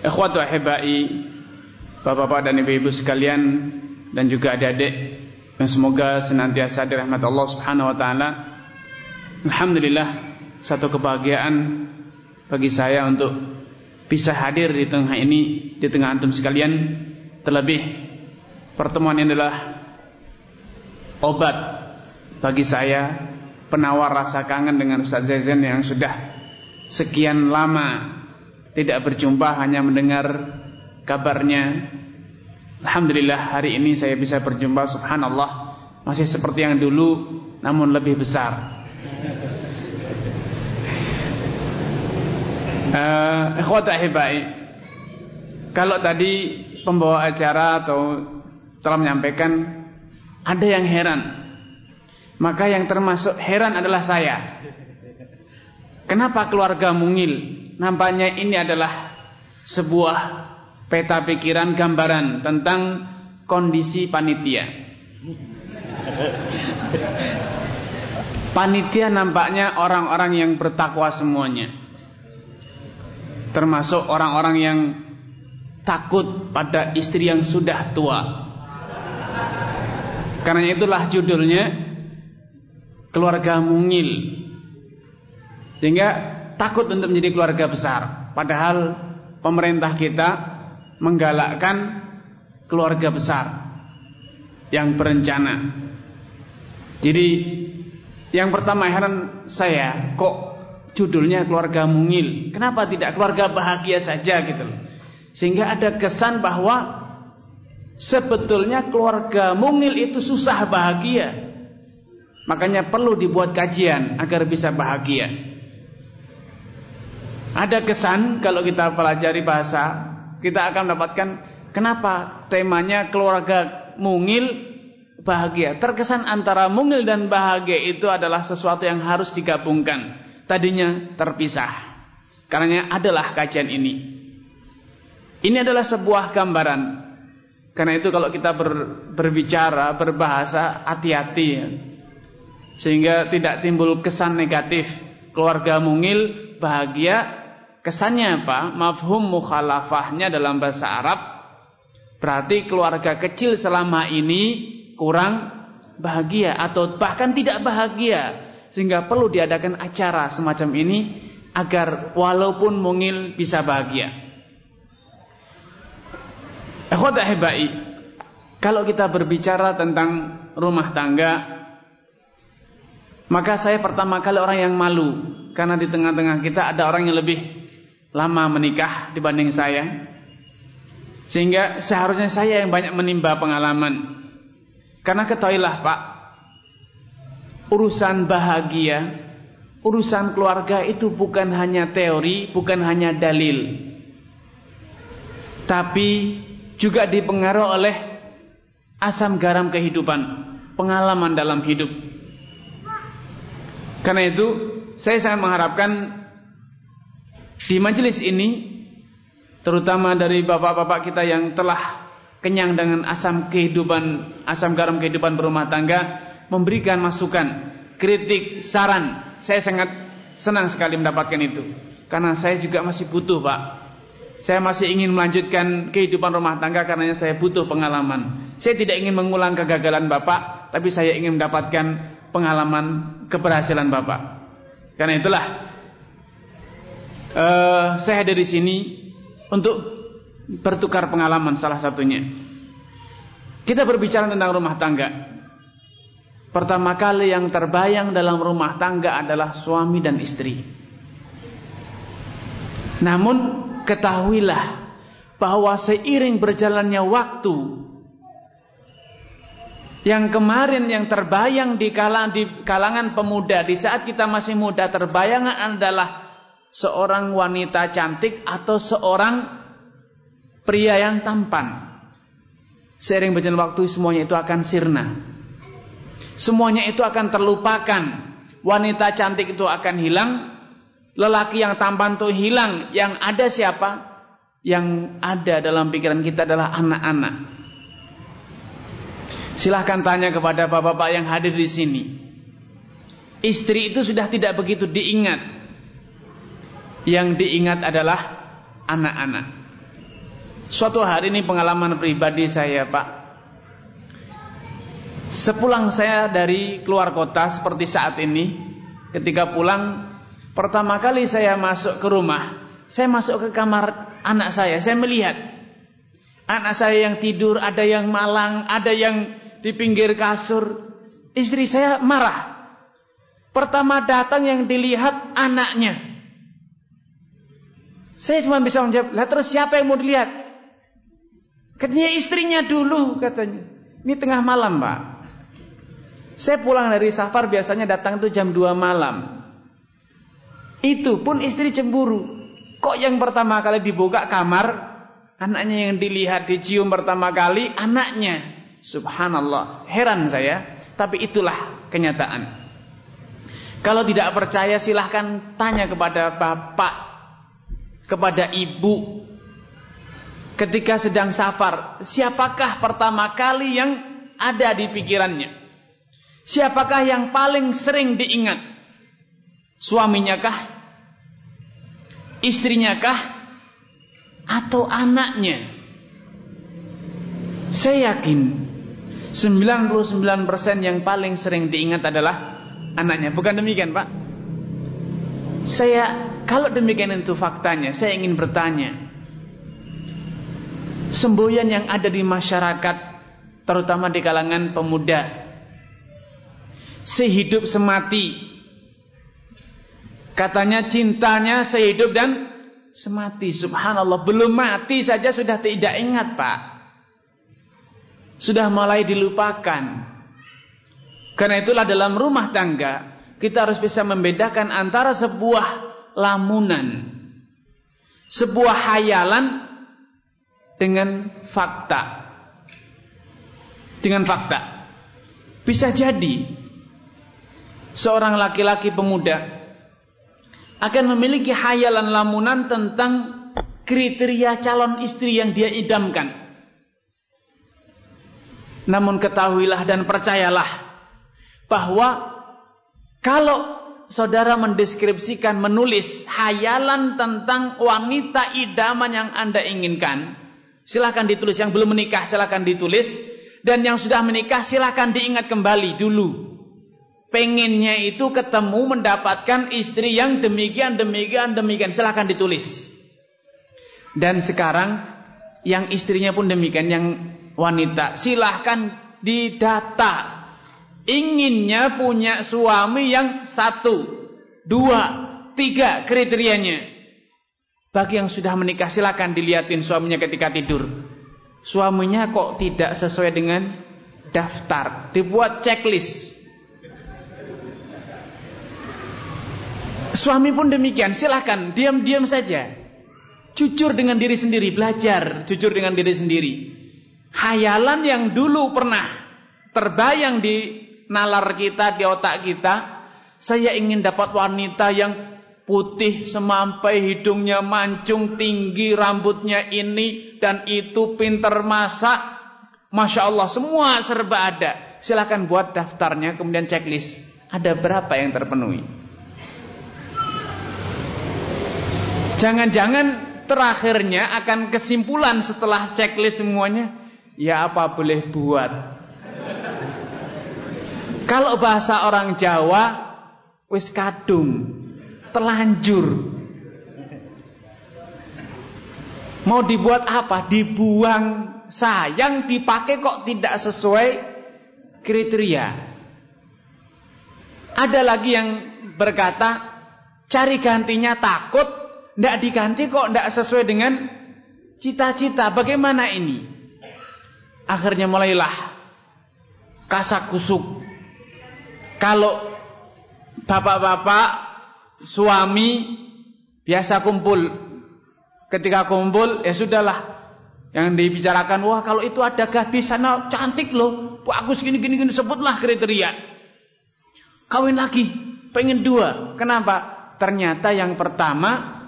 Ikhwatu ahibai Bapak-bapak dan ibu-ibu sekalian Dan juga adik-adik Yang semoga senantiasa dirahmat Allah subhanahu wa ta'ala. Alhamdulillah Satu kebahagiaan Bagi saya untuk Bisa hadir di tengah ini Di tengah antum sekalian. Terlebih Pertemuan ini adalah Obat Bagi saya Penawar rasa kangen dengan Ustaz Zazen Yang sudah Sekian lama tidak berjumpa hanya mendengar kabarnya. Alhamdulillah hari ini saya bisa berjumpa subhanallah. Masih seperti yang dulu namun lebih besar. Uh, ikhwata ahibai kalau tadi pembawa acara atau telah menyampaikan ada yang heran. Maka yang termasuk heran adalah saya. Kenapa keluarga mungil nampaknya ini adalah sebuah peta pikiran gambaran tentang kondisi panitia. Panitia nampaknya orang-orang yang bertakwa semuanya. Termasuk orang-orang yang takut pada istri yang sudah tua. Karena itulah judulnya keluarga mungil. Sehingga takut untuk menjadi keluarga besar. Padahal pemerintah kita menggalakkan keluarga besar yang berencana. Jadi yang pertama heran saya kok judulnya keluarga mungil. Kenapa tidak keluarga bahagia saja gitu loh. Sehingga ada kesan bahwa sebetulnya keluarga mungil itu susah bahagia. Makanya perlu dibuat kajian agar bisa bahagia. Ada kesan kalau kita pelajari bahasa, kita akan mendapatkan kenapa temanya keluarga mungil bahagia. Terkesan antara mungil dan bahagia itu adalah sesuatu yang harus digabungkan. Tadinya terpisah. Karena adalah kajian ini. Ini adalah sebuah gambaran. Karena itu kalau kita ber, berbicara, berbahasa, hati-hati ya. Sehingga tidak timbul kesan negatif. Keluarga mungil, bahagia, Kesannya apa? Mafhum mukhalafahnya dalam bahasa Arab berarti keluarga kecil selama ini kurang bahagia atau bahkan tidak bahagia sehingga perlu diadakan acara semacam ini agar walaupun mungil bisa bahagia. Ikhwatahibai kalau kita berbicara tentang rumah tangga maka saya pertama kali orang yang malu karena di tengah-tengah kita ada orang yang lebih lama menikah dibanding saya. Sehingga seharusnya saya yang banyak menimba pengalaman. Karena ketahuilah Pak urusan bahagia urusan keluarga itu bukan hanya teori bukan hanya dalil. Tapi juga dipengaruhi oleh asam garam kehidupan pengalaman dalam hidup. Karena itu saya sangat mengharapkan di majelis ini terutama dari bapak-bapak kita yang telah kenyang dengan asam kehidupan, asam garam kehidupan berumah tangga, memberikan masukan, kritik, saran. Saya sangat senang sekali mendapatkan itu. Karena saya juga masih butuh, Pak. Saya masih ingin melanjutkan kehidupan rumah tangga karena saya butuh pengalaman. Saya tidak ingin mengulang kegagalan Bapak, tapi saya ingin mendapatkan pengalaman keberhasilan Bapak. Karena itulah uh, saya hadir di sini untuk bertukar pengalaman salah satunya. Kita berbicara tentang rumah tangga. Pertama kali yang terbayang dalam rumah tangga adalah suami dan istri. Namun ketahuilah bahwa seiring berjalannya waktu yang kemarin yang terbayang di kalangan, di kalangan pemuda di saat kita masih muda terbayang adalah seorang wanita cantik atau seorang pria yang tampan. Seiring berjalan waktu semuanya itu akan sirna. Semuanya itu akan terlupakan. Wanita cantik itu akan hilang. Lelaki yang tampan itu hilang. Yang ada siapa? Yang ada dalam pikiran kita adalah anak-anak. Silahkan tanya kepada bapak-bapak yang hadir di sini. Istri itu sudah tidak begitu diingat. Yang diingat adalah anak-anak. Suatu hari ini pengalaman pribadi saya Pak. Sepulang saya dari keluar kota seperti saat ini Ketika pulang Pertama kali saya masuk ke rumah Saya masuk ke kamar anak saya Saya melihat. Anak saya yang tidur Ada yang malang Ada yang di pinggir kasur. Istri saya marah. Pertama datang yang dilihat anaknya Saya cuma bisa menjawab Lah terus siapa yang mau dilihat Katanya istrinya dulu katanya. Ini tengah malam pak. Saya pulang dari safar biasanya datang itu jam 2 malam. Itu pun istri cemburu. Kok yang pertama kali dibuka kamar, anaknya yang dilihat dicium pertama kali, anaknya. Subhanallah. Heran saya. Tapi itulah kenyataan. Kalau tidak percaya silahkan tanya kepada bapak, kepada ibu, ketika sedang safar, siapakah pertama kali yang ada di pikirannya? Siapakah yang paling sering diingat? Suaminya kah? Istrinya kah? Atau anaknya? Saya yakin 99% yang paling sering diingat adalah anaknya. Bukan demikian, Pak? Saya kalau demikian itu faktanya, saya ingin bertanya, semboyan yang ada di masyarakat terutama di kalangan pemuda sehidup semati. Katanya cintanya sehidup dan semati. Subhanallah belum mati saja sudah tidak ingat Pak. Sudah mulai dilupakan. Karena itulah dalam rumah tangga kita harus bisa membedakan antara sebuah lamunan sebuah hayalan dengan fakta. Dengan fakta. Bisa jadi seorang laki-laki pemuda akan memiliki hayalan lamunan tentang kriteria calon istri yang dia idamkan. Namun ketahuilah dan percayalah bahwa kalau saudara mendeskripsikan, menulis hayalan tentang wanita idaman yang Anda inginkan, Silahkan ditulis yang belum menikah silahkan ditulis dan yang sudah menikah silahkan diingat kembali dulu. Pengennya itu ketemu mendapatkan istri yang demikian demikian demikian silahkan ditulis. Dan sekarang yang istrinya pun demikian yang wanita silahkan didata. Inginnya punya suami yang satu, dua, tiga kriterianya. Bagi yang sudah menikah silakan dilihatin suaminya ketika tidur. Suaminya kok tidak sesuai dengan daftar. Dibuat checklist. Suami pun demikian, silakan diam-diam saja. Jujur dengan diri sendiri, belajar jujur dengan diri sendiri. Hayalan yang dulu pernah terbayang di nalar kita, di otak kita, saya ingin dapat wanita yang putih semampai hidungnya mancung tinggi rambutnya ini dan itu pinter masak. Masya Allah semua serba ada. Silahkan buat daftarnya kemudian checklist. Ada berapa yang terpenuhi? Jangan-jangan terakhirnya akan kesimpulan setelah checklist semuanya. Ya apa boleh buat kalau bahasa orang Jawa wis kadung Telanjur. Mau dibuat apa? Dibuang. Sayang dipakai kok tidak sesuai kriteria. Ada lagi yang berkata, cari gantinya takut, tidak diganti kok tidak sesuai dengan cita-cita. Bagaimana ini? Akhirnya mulailah kasak kusuk. Kalau bapak-bapak suami Biasa kumpul. Ketika kumpul, ya sudahlah. Yang dibicarakan, wah kalau itu ada gadis sana cantik loh. Bagus gini gini gini sebutlah kriteria. Kawin lagi, pengen dua. Kenapa? Ternyata yang pertama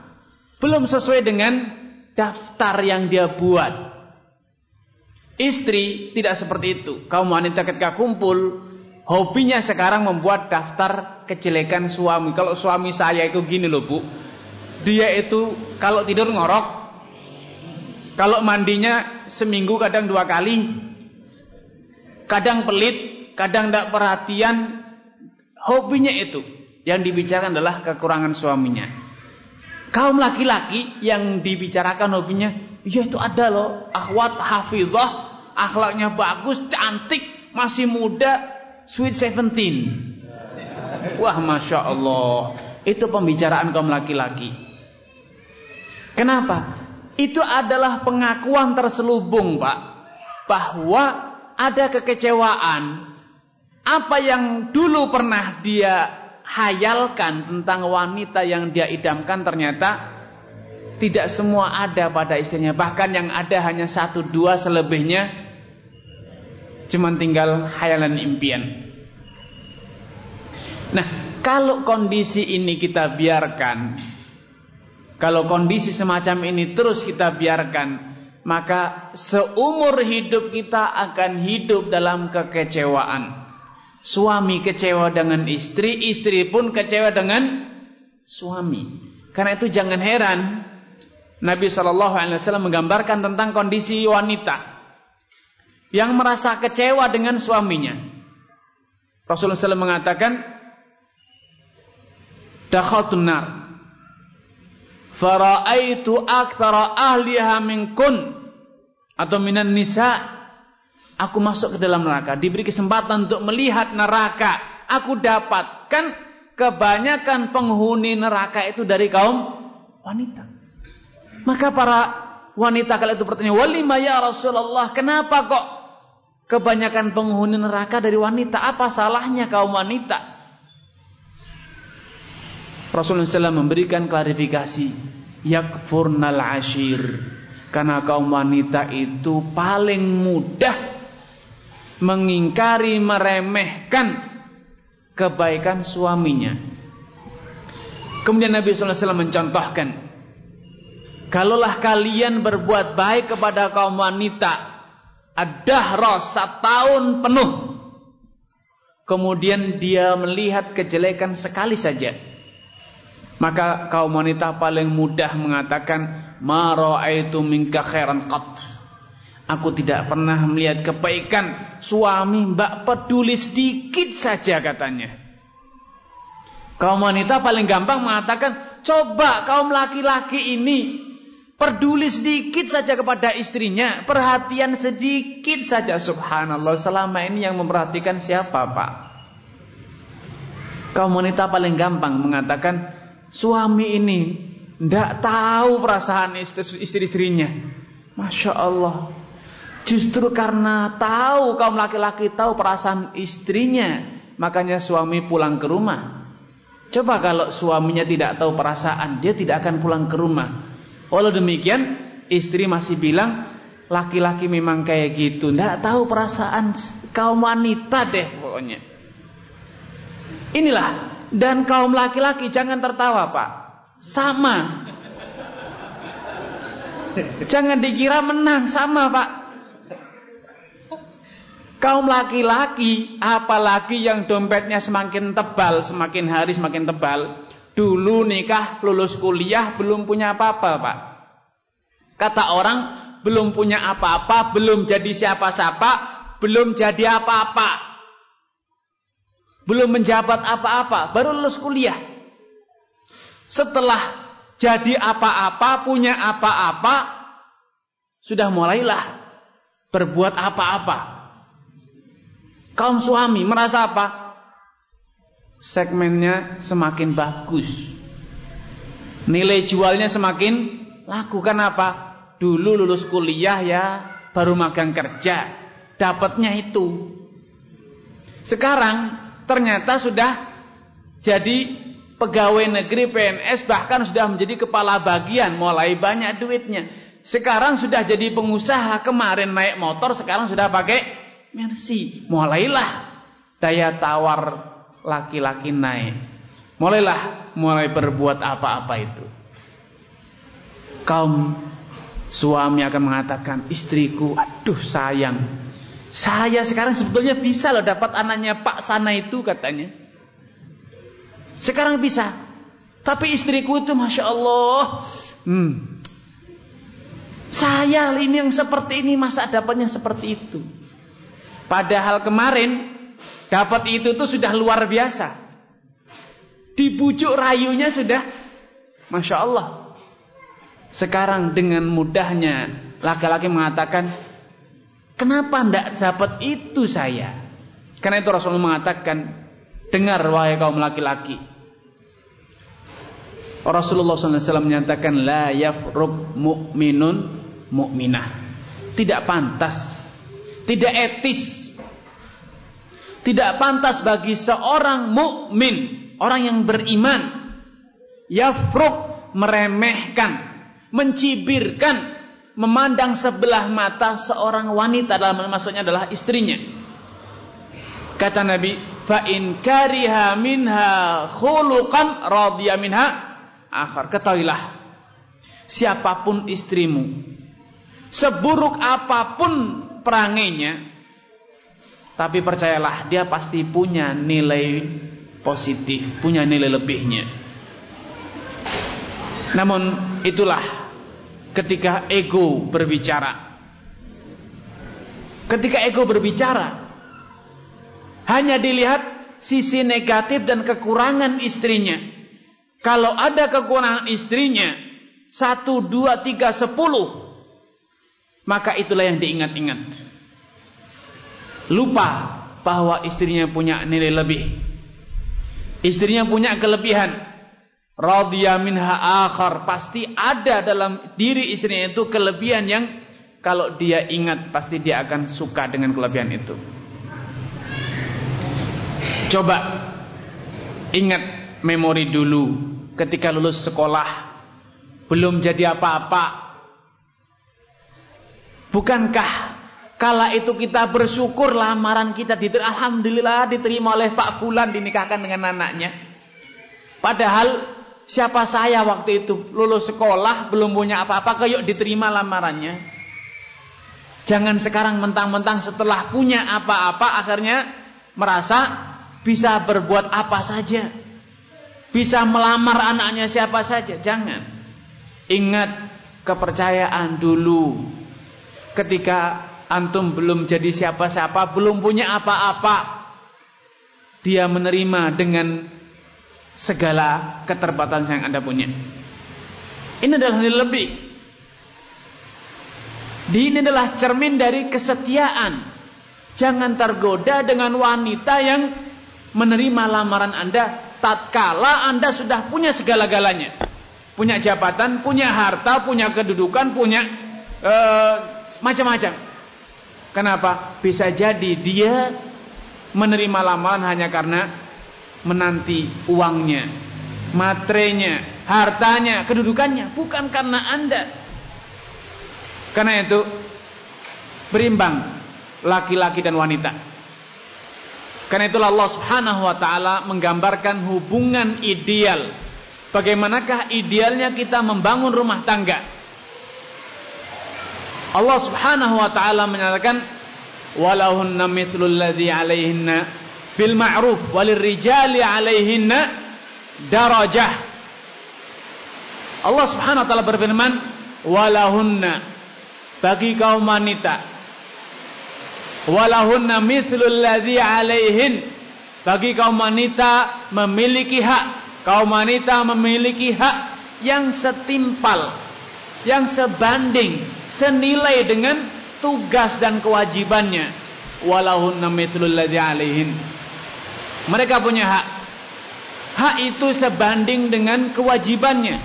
belum sesuai dengan daftar yang dia buat. Istri tidak seperti itu. Kaum wanita ketika kumpul, hobinya sekarang membuat daftar kejelekan suami. Kalau suami saya itu gini loh bu, dia itu kalau tidur ngorok, kalau mandinya seminggu kadang dua kali. Kadang pelit, kadang tidak perhatian. Hobinya itu. Yang dibicarakan adalah kekurangan suaminya. Kaum laki-laki yang dibicarakan hobinya, ya itu ada loh, akhwat hafizah, akhlaknya bagus, cantik, masih muda, sweet seventeen. Wah, masya Allah, itu pembicaraan kaum laki-laki. Kenapa? Itu adalah pengakuan terselubung, Pak, bahwa ada kekecewaan. Apa yang dulu pernah dia hayalkan tentang wanita yang dia idamkan ternyata tidak semua ada pada istrinya. Bahkan yang ada hanya satu dua selebihnya cuma tinggal hayalan impian. Nah, kalau kondisi ini kita biarkan kalau kondisi semacam ini terus kita biarkan, maka seumur hidup kita akan hidup dalam kekecewaan. Suami kecewa dengan istri, istri pun kecewa dengan suami. Karena itu jangan heran Nabi Shallallahu Alaihi Wasallam menggambarkan tentang kondisi wanita yang merasa kecewa dengan suaminya. Rasulullah SAW mengatakan, dakhaltun nar Faraitu aktsara ahliha minkun atau minan nisa. Aku masuk ke dalam neraka, diberi kesempatan untuk melihat neraka. Aku dapatkan kebanyakan penghuni neraka itu dari kaum wanita. Maka para wanita kala itu bertanya, "Walima ya Rasulullah, kenapa kok kebanyakan penghuni neraka dari wanita? Apa salahnya kaum wanita?" Rasulullah SAW memberikan klarifikasi yakfurnal ashir karena kaum wanita itu paling mudah mengingkari meremehkan kebaikan suaminya kemudian Nabi SAW mencontohkan kalaulah kalian berbuat baik kepada kaum wanita ada setahun penuh kemudian dia melihat kejelekan sekali saja maka kaum wanita paling mudah mengatakan ma raaitu minka khairan qat. Aku tidak pernah melihat kebaikan suami mbak peduli sedikit saja katanya. Kaum wanita paling gampang mengatakan, coba kaum laki-laki ini peduli sedikit saja kepada istrinya, perhatian sedikit saja. Subhanallah, selama ini yang memperhatikan siapa, Pak? Kaum wanita paling gampang mengatakan, Suami ini tidak tahu perasaan istri-istrinya. Masya Allah. Justru karena tahu kaum laki-laki tahu perasaan istrinya, makanya suami pulang ke rumah. Coba kalau suaminya tidak tahu perasaan, dia tidak akan pulang ke rumah. Walau demikian, istri masih bilang laki-laki memang kayak gitu, tidak tahu perasaan kaum wanita deh pokoknya. Inilah dan kaum laki-laki jangan tertawa pak. Sama. Jangan dikira menang Sama pak. Kaum laki-laki Apalagi yang dompetnya semakin tebal Semakin hari semakin tebal Dulu nikah lulus kuliah Belum punya apa-apa pak Kata orang Belum punya apa-apa Belum jadi siapa-siapa Belum jadi apa-apa belum menjabat apa-apa, baru lulus kuliah. Setelah jadi apa-apa, punya apa-apa, sudah mulailah berbuat apa-apa. Kaum suami merasa apa? Segmennya semakin bagus. Nilai jualnya semakin laku. Kenapa? Dulu lulus kuliah ya, baru magang kerja. Dapatnya itu. Sekarang ternyata sudah jadi pegawai negeri PNS bahkan sudah menjadi kepala bagian, mulai banyak duitnya. Sekarang sudah jadi pengusaha, kemarin naik motor, sekarang sudah pakai Mercy. Mulailah daya tawar laki-laki naik. Mulailah mulai berbuat apa-apa itu. Kaum suami akan mengatakan, istriku, aduh sayang. Saya sekarang sebetulnya bisa loh dapat anaknya Pak Sana itu katanya. Sekarang bisa. Tapi istriku itu Masya Allah. Hmm, saya ini yang seperti ini masa dapatnya seperti itu. Padahal kemarin dapat itu tuh sudah luar biasa. Dibujuk rayunya sudah Masya Allah. Sekarang dengan mudahnya laki-laki mengatakan, kenapa tidak dapat itu saya? Karena itu Rasulullah mengatakan, dengar wahai kaum laki-laki. Rasulullah SAW menyatakan, la yafruk mu'minun mukminah. Tidak pantas, tidak etis. Tidak pantas bagi seorang mukmin, orang yang beriman, yafruk meremehkan, mencibirkan, memandang sebelah mata seorang wanita dalam maksudnya adalah istrinya. Kata Nabi, fa in kariha minha khuluqan radiya minha akhar. Ketahuilah, siapa pun istrimu Seburuk apa pun perangainya, tapi percayalah dia pasti punya nilai positif, punya nilai lebihnya. Namun itulah ketika ego berbicara. Ketika ego berbicara, hanya dilihat sisi negatif dan kekurangan istrinya. Kalau ada kekurangan istrinya, satu, dua, tiga, sepuluh, maka itulah yang diingat-ingat. Lupa bahwa istrinya punya nilai lebih. Istrinya punya kelebihan. Radhiya minha akhar. Pasti ada dalam diri istrinya itu kelebihan yang kalau dia ingat pasti dia akan suka dengan kelebihan itu. Coba ingat memori dulu ketika lulus sekolah belum jadi apa-apa Bukankah kala itu kita bersyukur lamaran kita diterima alhamdulillah diterima oleh Pak Fulan dinikahkan dengan anaknya. Padahal siapa saya waktu itu lulus sekolah belum punya apa-apa kayak diterima lamarannya. Jangan sekarang mentang-mentang setelah punya apa-apa akhirnya merasa bisa berbuat apa saja. Bisa melamar anaknya siapa saja. Jangan. Ingat kepercayaan dulu ketika antum belum jadi siapa-siapa, belum punya apa-apa, dia menerima dengan segala keterbatasan yang Anda punya. Ini adalah nilai lebih. Ini adalah cermin dari kesetiaan. Jangan tergoda dengan wanita yang menerima lamaran Anda tatkala Anda sudah punya segala-galanya. Punya jabatan, punya harta, punya kedudukan, punya uh, macam-macam. Kenapa? Bisa jadi dia menerima lamaran hanya karena menanti uangnya, matrenya, hartanya, kedudukannya, bukan karena Anda. Karena itu berimbang laki-laki dan wanita. Karena itulah Allah Subhanahu wa taala menggambarkan hubungan ideal. Bagaimanakah idealnya kita membangun rumah tangga? Allah Subhanahu wa taala menyatakan walahunna mithlul ladzi 'alaihinna bil ma'ruf walirrijali 'alaihinna darajah. Allah Subhanahu wa taala berfirman walahunna bagi kaum wanita walahunna mithlul ladzi 'alaihin bagi kaum wanita memiliki hak kaum wanita memiliki hak yang setimpal yang sebanding senilai dengan tugas dan kewajibannya. Walahunna mithlul ladzi alaihin mereka punya hak. Hak itu sebanding dengan kewajibannya.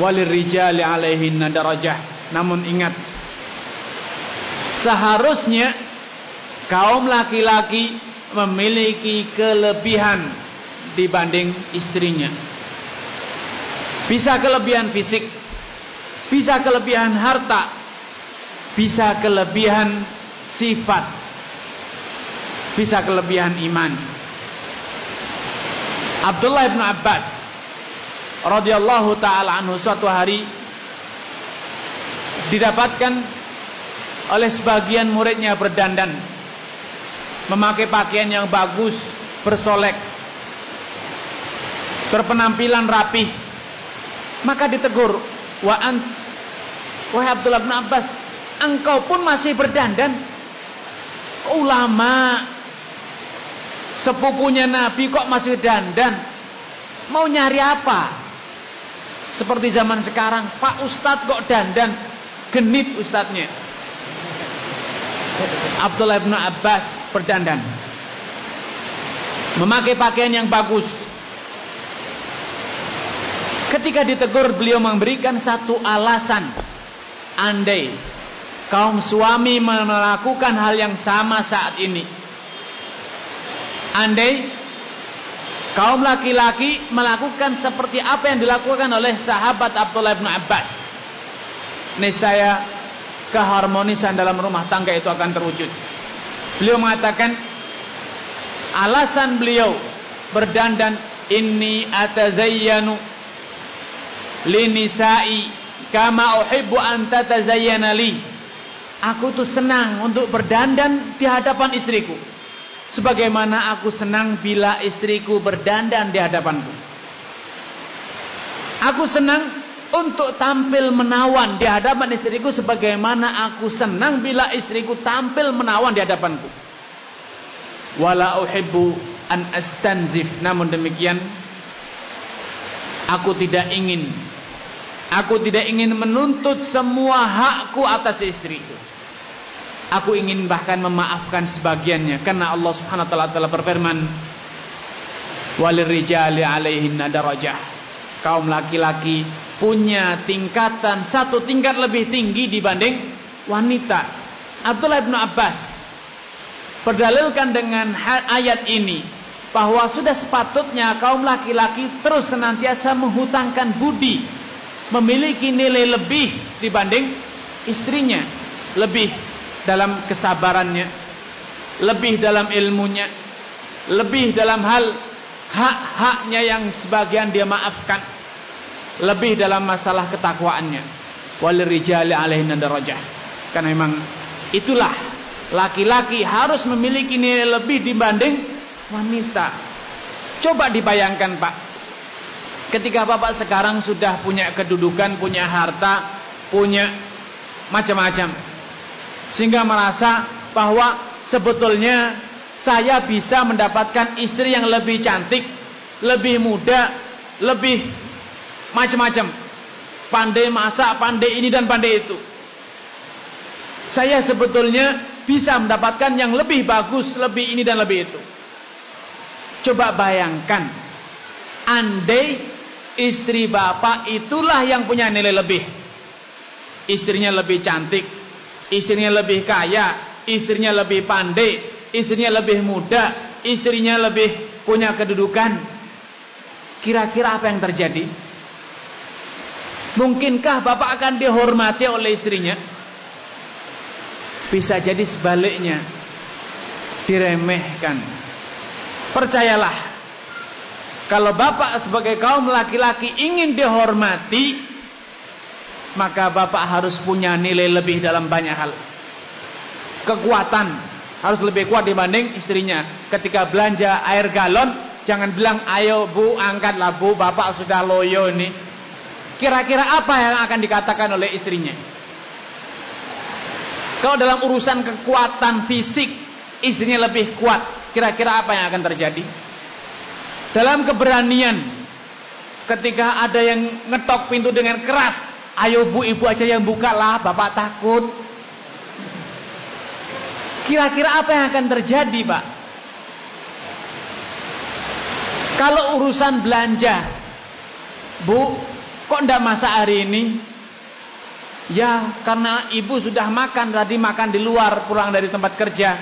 Walirrijali alaihinna darajah. Namun ingat seharusnya kaum laki-laki memiliki kelebihan dibanding istrinya. Bisa kelebihan fisik, bisa kelebihan harta, bisa kelebihan sifat, bisa kelebihan iman. Abdullah bin Abbas radhiyallahu taala anhu suatu hari didapatkan oleh sebagian muridnya berdandan memakai pakaian yang bagus, bersolek, berpenampilan rapih. Maka ditegur, "Wa ant Wahai Abdullah bin Abbas, engkau pun masih berdandan? Ulama sepupunya Nabi kok masih dandan? Mau nyari apa? Seperti zaman sekarang, Pak Ustadz kok dandan? Genit ustadznya. Abdullah bin Abbas berdandan. Memakai pakaian yang bagus. Ketika ditegur beliau memberikan satu alasan. Andai kaum suami melakukan hal yang sama saat ini. Andai kaum laki-laki melakukan seperti apa yang dilakukan oleh sahabat Abdullah bin Abbas. Niscaya keharmonisan dalam rumah tangga itu akan terwujud. Beliau mengatakan alasan beliau berdandan inni atazayyanu linisa'i kama uhibbu an. Aku tuh senang untuk berdandan di hadapan istriku. Sebagaimana aku senang bila istriku berdandan di hadapanku. Aku senang untuk tampil menawan di hadapan istriku sebagaimana aku senang bila istriku tampil menawan di hadapanku. Wala uhibbu an astanzif. Namun demikian aku tidak ingin aku tidak ingin menuntut semua hakku atas istriku. Aku ingin bahkan memaafkan sebagiannya karena Allah Subhanahu wa taala berfirman walirrijali alaihin darajah kaum laki-laki punya tingkatan satu tingkat lebih tinggi dibanding wanita. Abdullah bin Abbas berdalilkan dengan ayat ini bahwa sudah sepatutnya kaum laki-laki terus senantiasa menghutangkan budi, memiliki nilai lebih dibanding istrinya, lebih dalam kesabarannya, lebih dalam ilmunya, lebih dalam hal hak-haknya yang sebagian dia maafkan lebih dalam masalah ketakwaannya. Walirijali alaihin darajah. Karena memang itulah laki-laki harus memiliki nilai lebih dibanding wanita coba dibayangkan Pak ketika Bapak sekarang sudah punya kedudukan punya harta punya macam-macam sehingga merasa bahwa sebetulnya saya bisa mendapatkan istri yang lebih cantik, lebih muda, lebih macam-macam. Pandai masak, pandai ini dan pandai itu. Saya sebetulnya bisa mendapatkan yang lebih bagus, lebih ini dan lebih itu. Coba bayangkan, andai istri bapak itulah yang punya nilai lebih. Istrinya lebih cantik, istrinya lebih kaya, istrinya lebih pandai, istrinya lebih muda, istrinya lebih punya kedudukan. Kira-kira apa yang terjadi? Mungkinkah bapak akan dihormati oleh istrinya? Bisa jadi sebaliknya. Diremehkan. Percayalah. Kalau bapak sebagai kaum laki-laki ingin dihormati, maka bapak harus punya nilai lebih dalam banyak hal. Kekuatan, harus lebih kuat dibanding istrinya. Ketika belanja air galon, jangan bilang, ayo bu, angkatlah bu, bapak sudah loyo ini. Kira-kira apa yang akan dikatakan oleh istrinya? Kalau dalam urusan kekuatan fisik, istrinya lebih kuat, kira-kira apa yang akan terjadi? Dalam keberanian, ketika ada yang ngetok pintu dengan keras, ayo bu, ibu aja yang buka lah, bapak takut. Kira-kira apa yang akan terjadi Pak? Kalau urusan belanja Bu, kok ndak masak hari ini? Ya, karena ibu sudah makan tadi makan di luar pulang dari tempat kerja.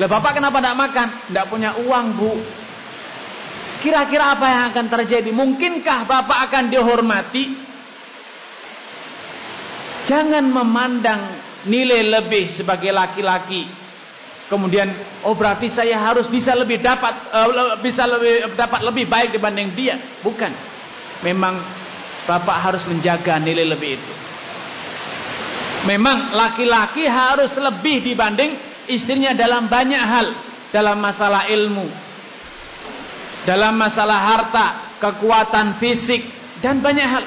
Lah bapak kenapa tidak makan? Tidak punya uang bu. Kira-kira apa yang akan terjadi? Mungkinkah bapak akan dihormati? Jangan memandang nilai lebih sebagai laki-laki. Kemudian, oh berarti saya harus bisa lebih dapat uh, bisa lebih dapat lebih baik dibanding dia. Bukan. Memang bapak harus menjaga nilai lebih itu. Memang laki-laki harus lebih dibanding istrinya dalam banyak hal, dalam masalah ilmu, dalam masalah harta, kekuatan fisik dan banyak hal.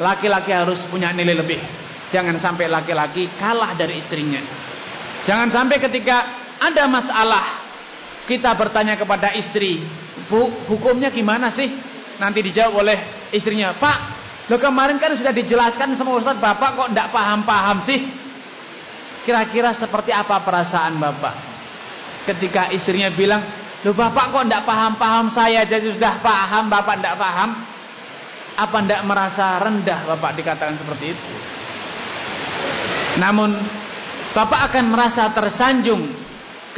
Laki-laki harus punya nilai lebih. Jangan sampai laki-laki kalah dari istrinya. Jangan sampai ketika ada masalah kita bertanya kepada istri, "Bu, hukumnya gimana sih?" Nanti dijawab oleh istrinya, "Pak, lo kemarin kan sudah dijelaskan sama Ustaz, Bapak kok tidak paham-paham sih?" Kira-kira seperti apa perasaan Bapak? Ketika istrinya bilang, Loh bapak kok tidak paham-paham saya jadi sudah paham bapak tidak paham? Apa tidak merasa rendah bapak dikatakan seperti itu? Namun bapak akan merasa tersanjung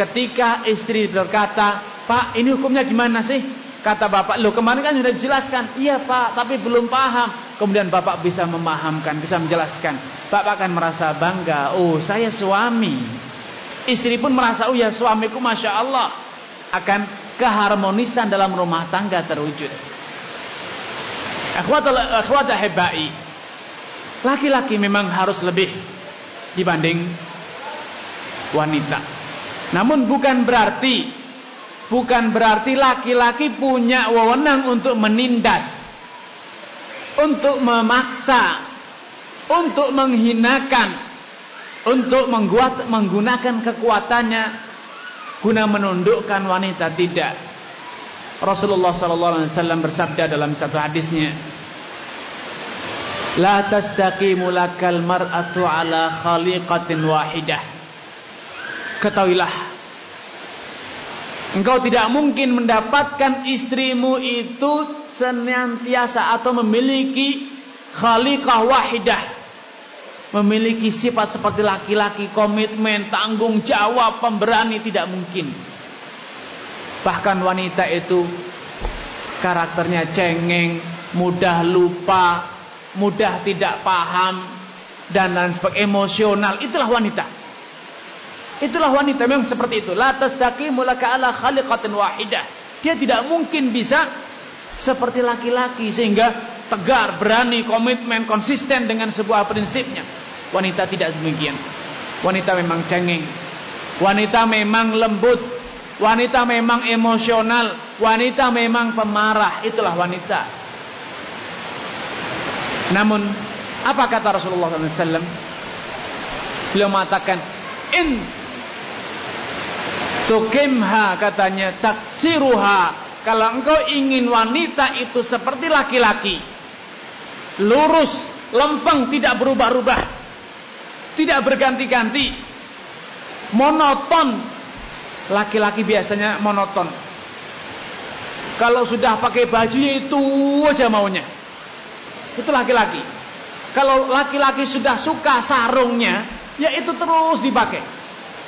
ketika istri berkata, Pak ini hukumnya gimana sih? Kata bapak, lo kemarin kan sudah dijelaskan. Iya pak, tapi belum paham. Kemudian bapak bisa memahamkan, bisa menjelaskan. Bapak akan merasa bangga. Oh saya suami. Istri pun merasa, oh ya suamiku masya Allah akan keharmonisan dalam rumah tangga terwujud. Akhwat ahibai. Laki-laki memang harus lebih dibanding wanita. Namun bukan berarti bukan berarti laki-laki punya wewenang untuk menindas, untuk memaksa, untuk menghinakan, untuk membuat menggunakan kekuatannya guna menundukkan wanita tidak. Rasulullah sallallahu alaihi wasallam bersabda dalam satu hadisnya, "La tastaqimu lakal mar'atu ala khaliqatin wahidah." Ketahuilah Engkau tidak mungkin mendapatkan istrimu itu senantiasa atau memiliki khaliqah wahidah memiliki sifat seperti laki-laki, komitmen, tanggung jawab, pemberani tidak mungkin. Bahkan wanita itu karakternya cengeng, mudah lupa, mudah tidak paham dan lain sebagainya emosional. Itulah wanita. Itulah wanita memang seperti itu. La tasdaqimu laka ala khaliqatin wahidah. Dia tidak mungkin bisa seperti laki-laki sehingga tegar, berani, komitmen, konsisten dengan sebuah prinsipnya. Wanita tidak demikian. Wanita memang cengeng. Wanita memang lembut. Wanita memang emosional. Wanita memang pemarah. Itulah wanita. Namun, apa kata Rasulullah SAW? Beliau mengatakan, In tukimha katanya taksiruha. Kalau engkau ingin wanita itu seperti laki-laki, lurus, lempeng, tidak berubah-ubah, tidak berganti-ganti, monoton. Laki-laki biasanya monoton. Kalau sudah pakai bajunya itu aja maunya. Itu laki-laki. Kalau laki-laki sudah suka sarungnya, ya itu terus dipakai.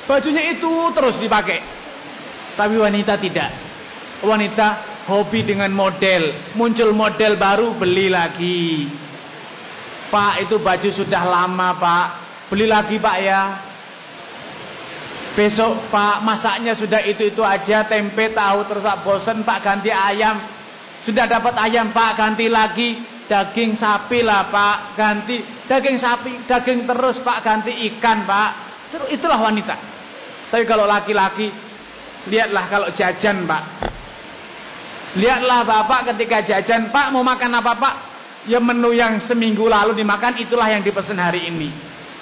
Bajunya itu terus dipakai. Tapi wanita tidak. Wanita hobi dengan model, muncul model baru beli lagi. Pak itu baju sudah lama pak Beli lagi pak ya Besok pak masaknya sudah itu-itu aja Tempe tahu terus pak bosen pak ganti ayam Sudah dapat ayam pak ganti lagi Daging sapi lah pak. Ganti daging sapi Daging terus pak. Ganti ikan pak. Itulah wanita. Tapi kalau laki-laki Lihatlah kalau jajan pak. Lihatlah bapak ketika jajan Pak mau makan apa pak? Ya menu yang seminggu lalu dimakan Itulah yang dipesan hari ini.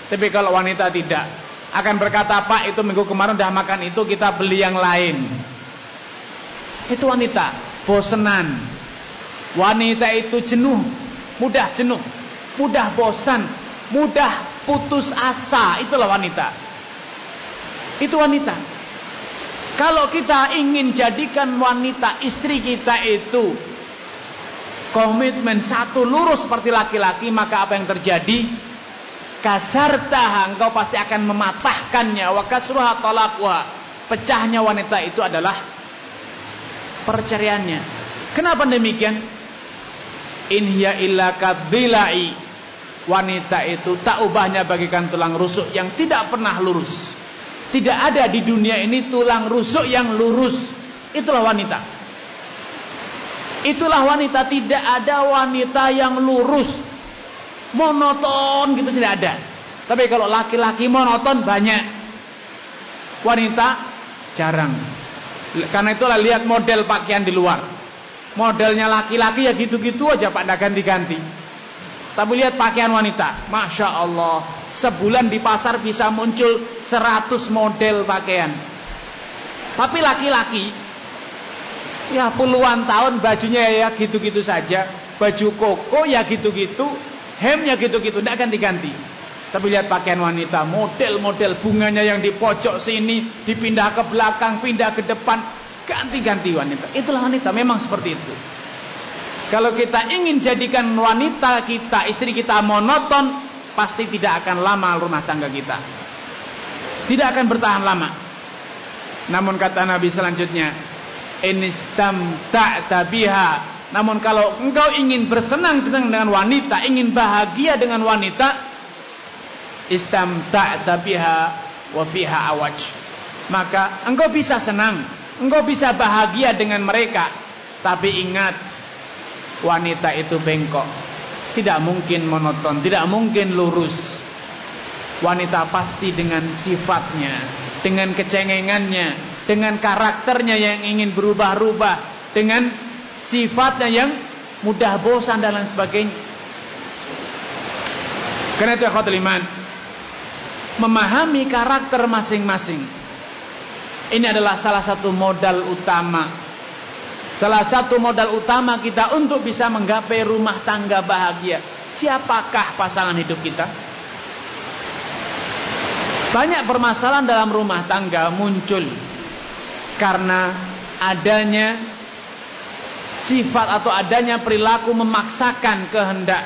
Tapi kalau wanita tidak akan berkata, "Pak, itu minggu kemarin udah makan itu, kita beli yang lain." Itu wanita, bosenan. Wanita itu jenuh, mudah jenuh, mudah bosan, mudah putus asa. Itulah wanita. Itu wanita. Kalau kita ingin jadikan wanita istri kita itu komitmen satu lurus seperti laki-laki, maka apa yang terjadi? kasartaha engkau pasti akan mematahkannya wa kasruha pecahnya wanita itu adalah perceraiannya Kenapa demikian? In hiya illa kadhilai. Wanita itu tak ubahnya bagikan tulang rusuk yang tidak pernah lurus. Tidak ada di dunia ini tulang rusuk yang lurus. Itulah wanita. Itulah wanita tidak ada wanita yang lurus. Monoton gitu tidak ada. Tapi kalau laki-laki monoton banyak. Wanita jarang. Karena itulah lihat model pakaian di luar. Modelnya laki-laki ya gitu-gitu aja Pak, ganti-ganti. Tapi lihat pakaian wanita, masya Allah, sebulan di pasar bisa muncul 100 model pakaian. Tapi laki-laki, ya puluhan tahun bajunya ya gitu-gitu saja, baju koko ya gitu-gitu, hemnya gitu-gitu, tidak ganti-ganti. Tapi lihat pakaian wanita, model-model bunganya yang di pojok sini, dipindah ke belakang, pindah ke depan, Ganti-ganti wanita. Itulah wanita memang seperti itu. Kalau kita ingin jadikan wanita kita, istri kita monoton, pasti tidak akan lama rumah tangga kita. Tidak akan bertahan lama. Namun kata Nabi selanjutnya, "Inistam ta'tabiha." Namun kalau engkau ingin bersenang-senang dengan wanita, ingin bahagia dengan wanita, istam ta'tabiha wa fiha awaj. Maka engkau bisa senang Engkau bisa bahagia dengan mereka. Tapi ingat, wanita itu bengkok. Tidak mungkin monoton, tidak mungkin lurus. Wanita pasti dengan sifatnya, dengan kecengengannya, dengan karakternya yang ingin berubah-ubah, dengan sifatnya yang mudah bosan dan lain sebagainya. Karena itu iman, memahami karakter masing-masing ini adalah salah satu modal utama. Salah satu modal utama kita untuk bisa menggapai rumah tangga bahagia. Siapakah pasangan hidup kita? Banyak permasalahan dalam rumah tangga muncul karena adanya sifat atau adanya perilaku memaksakan kehendak.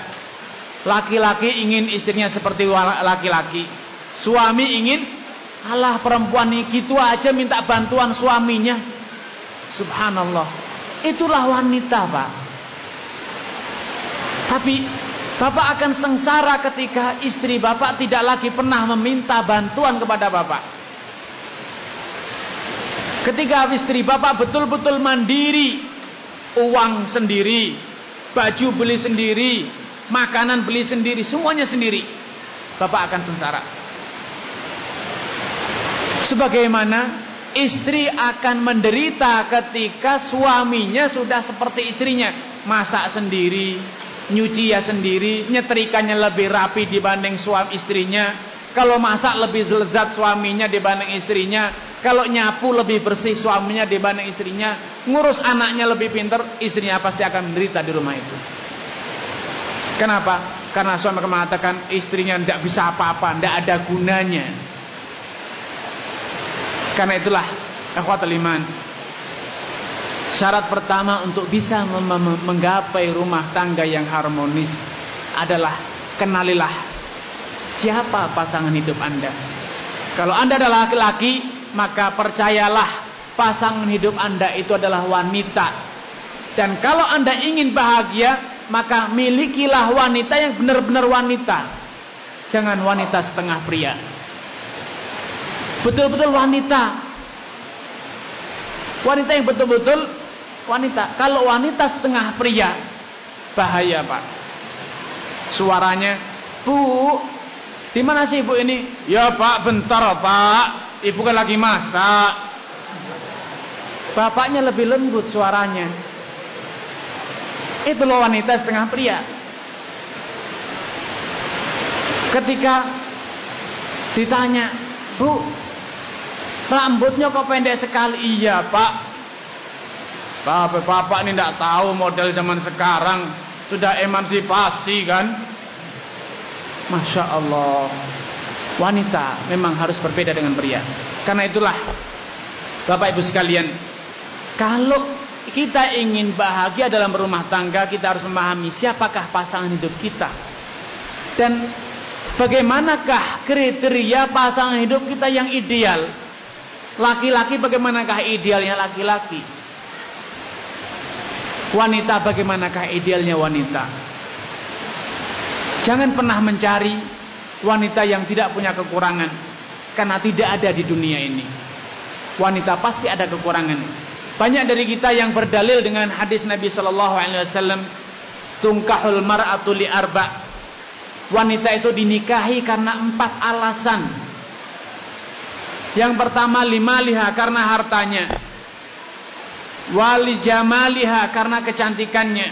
Laki-laki ingin istrinya seperti laki-laki. Suami ingin Alah perempuan ini gitu aja minta bantuan suaminya. Subhanallah. Itulah wanita, Pak. Tapi Bapak akan sengsara ketika istri Bapak tidak lagi pernah meminta bantuan kepada Bapak. Ketika istri Bapak betul-betul mandiri, uang sendiri, baju beli sendiri, makanan beli sendiri, semuanya sendiri. Bapak akan sengsara. Sebagaimana istri akan menderita ketika suaminya sudah seperti istrinya, masak sendiri, nyuci ya sendiri, nyetrikannya lebih rapi dibanding suami istrinya. Kalau masak lebih lezat suaminya dibanding istrinya, kalau nyapu lebih bersih suaminya dibanding istrinya, ngurus anaknya lebih pintar, istrinya pasti akan menderita di rumah itu. Kenapa? Karena suami mengatakan istrinya tidak bisa apa-apa, tidak ada gunanya. Karena itulah akhwatul iman. Syarat pertama untuk bisa menggapai rumah tangga yang harmonis adalah kenalilah siapa pasangan hidup Anda. Kalau Anda adalah laki-laki, maka percayalah pasangan hidup Anda itu adalah wanita. Dan kalau Anda ingin bahagia, maka milikilah wanita yang benar-benar wanita. Jangan wanita setengah pria. Betul-betul wanita. Wanita yang betul-betul wanita. Kalau wanita setengah pria, bahaya pak. Suaranya, bu, di mana sih ibu ini? Ya pak, bentar pak. Ibu kan lagi masak. Bapaknya lebih lembut suaranya. Itu loh wanita setengah pria. Ketika ditanya, Bu, Rambutnya kok pendek sekali? Iya, Pak. Bapak, bapak ini tidak tahu model zaman sekarang sudah emansipasi kan? Masya Allah. Wanita memang harus berbeda dengan pria. Karena itulah Bapak Ibu sekalian, kalau kita ingin bahagia dalam rumah tangga, kita harus memahami siapakah pasangan hidup kita. Dan bagaimanakah kriteria pasangan hidup kita yang ideal? Laki-laki bagaimanakah idealnya laki-laki? Wanita bagaimanakah idealnya wanita? Jangan pernah mencari wanita yang tidak punya kekurangan karena tidak ada di dunia ini. Wanita pasti ada kekurangan. Banyak dari kita yang berdalil dengan hadis Nabi sallallahu alaihi wasallam tungkahul mar'atu arba. Wanita itu dinikahi karena empat alasan. Yang pertama lima liha karena hartanya. Wali jamaliha karena kecantikannya.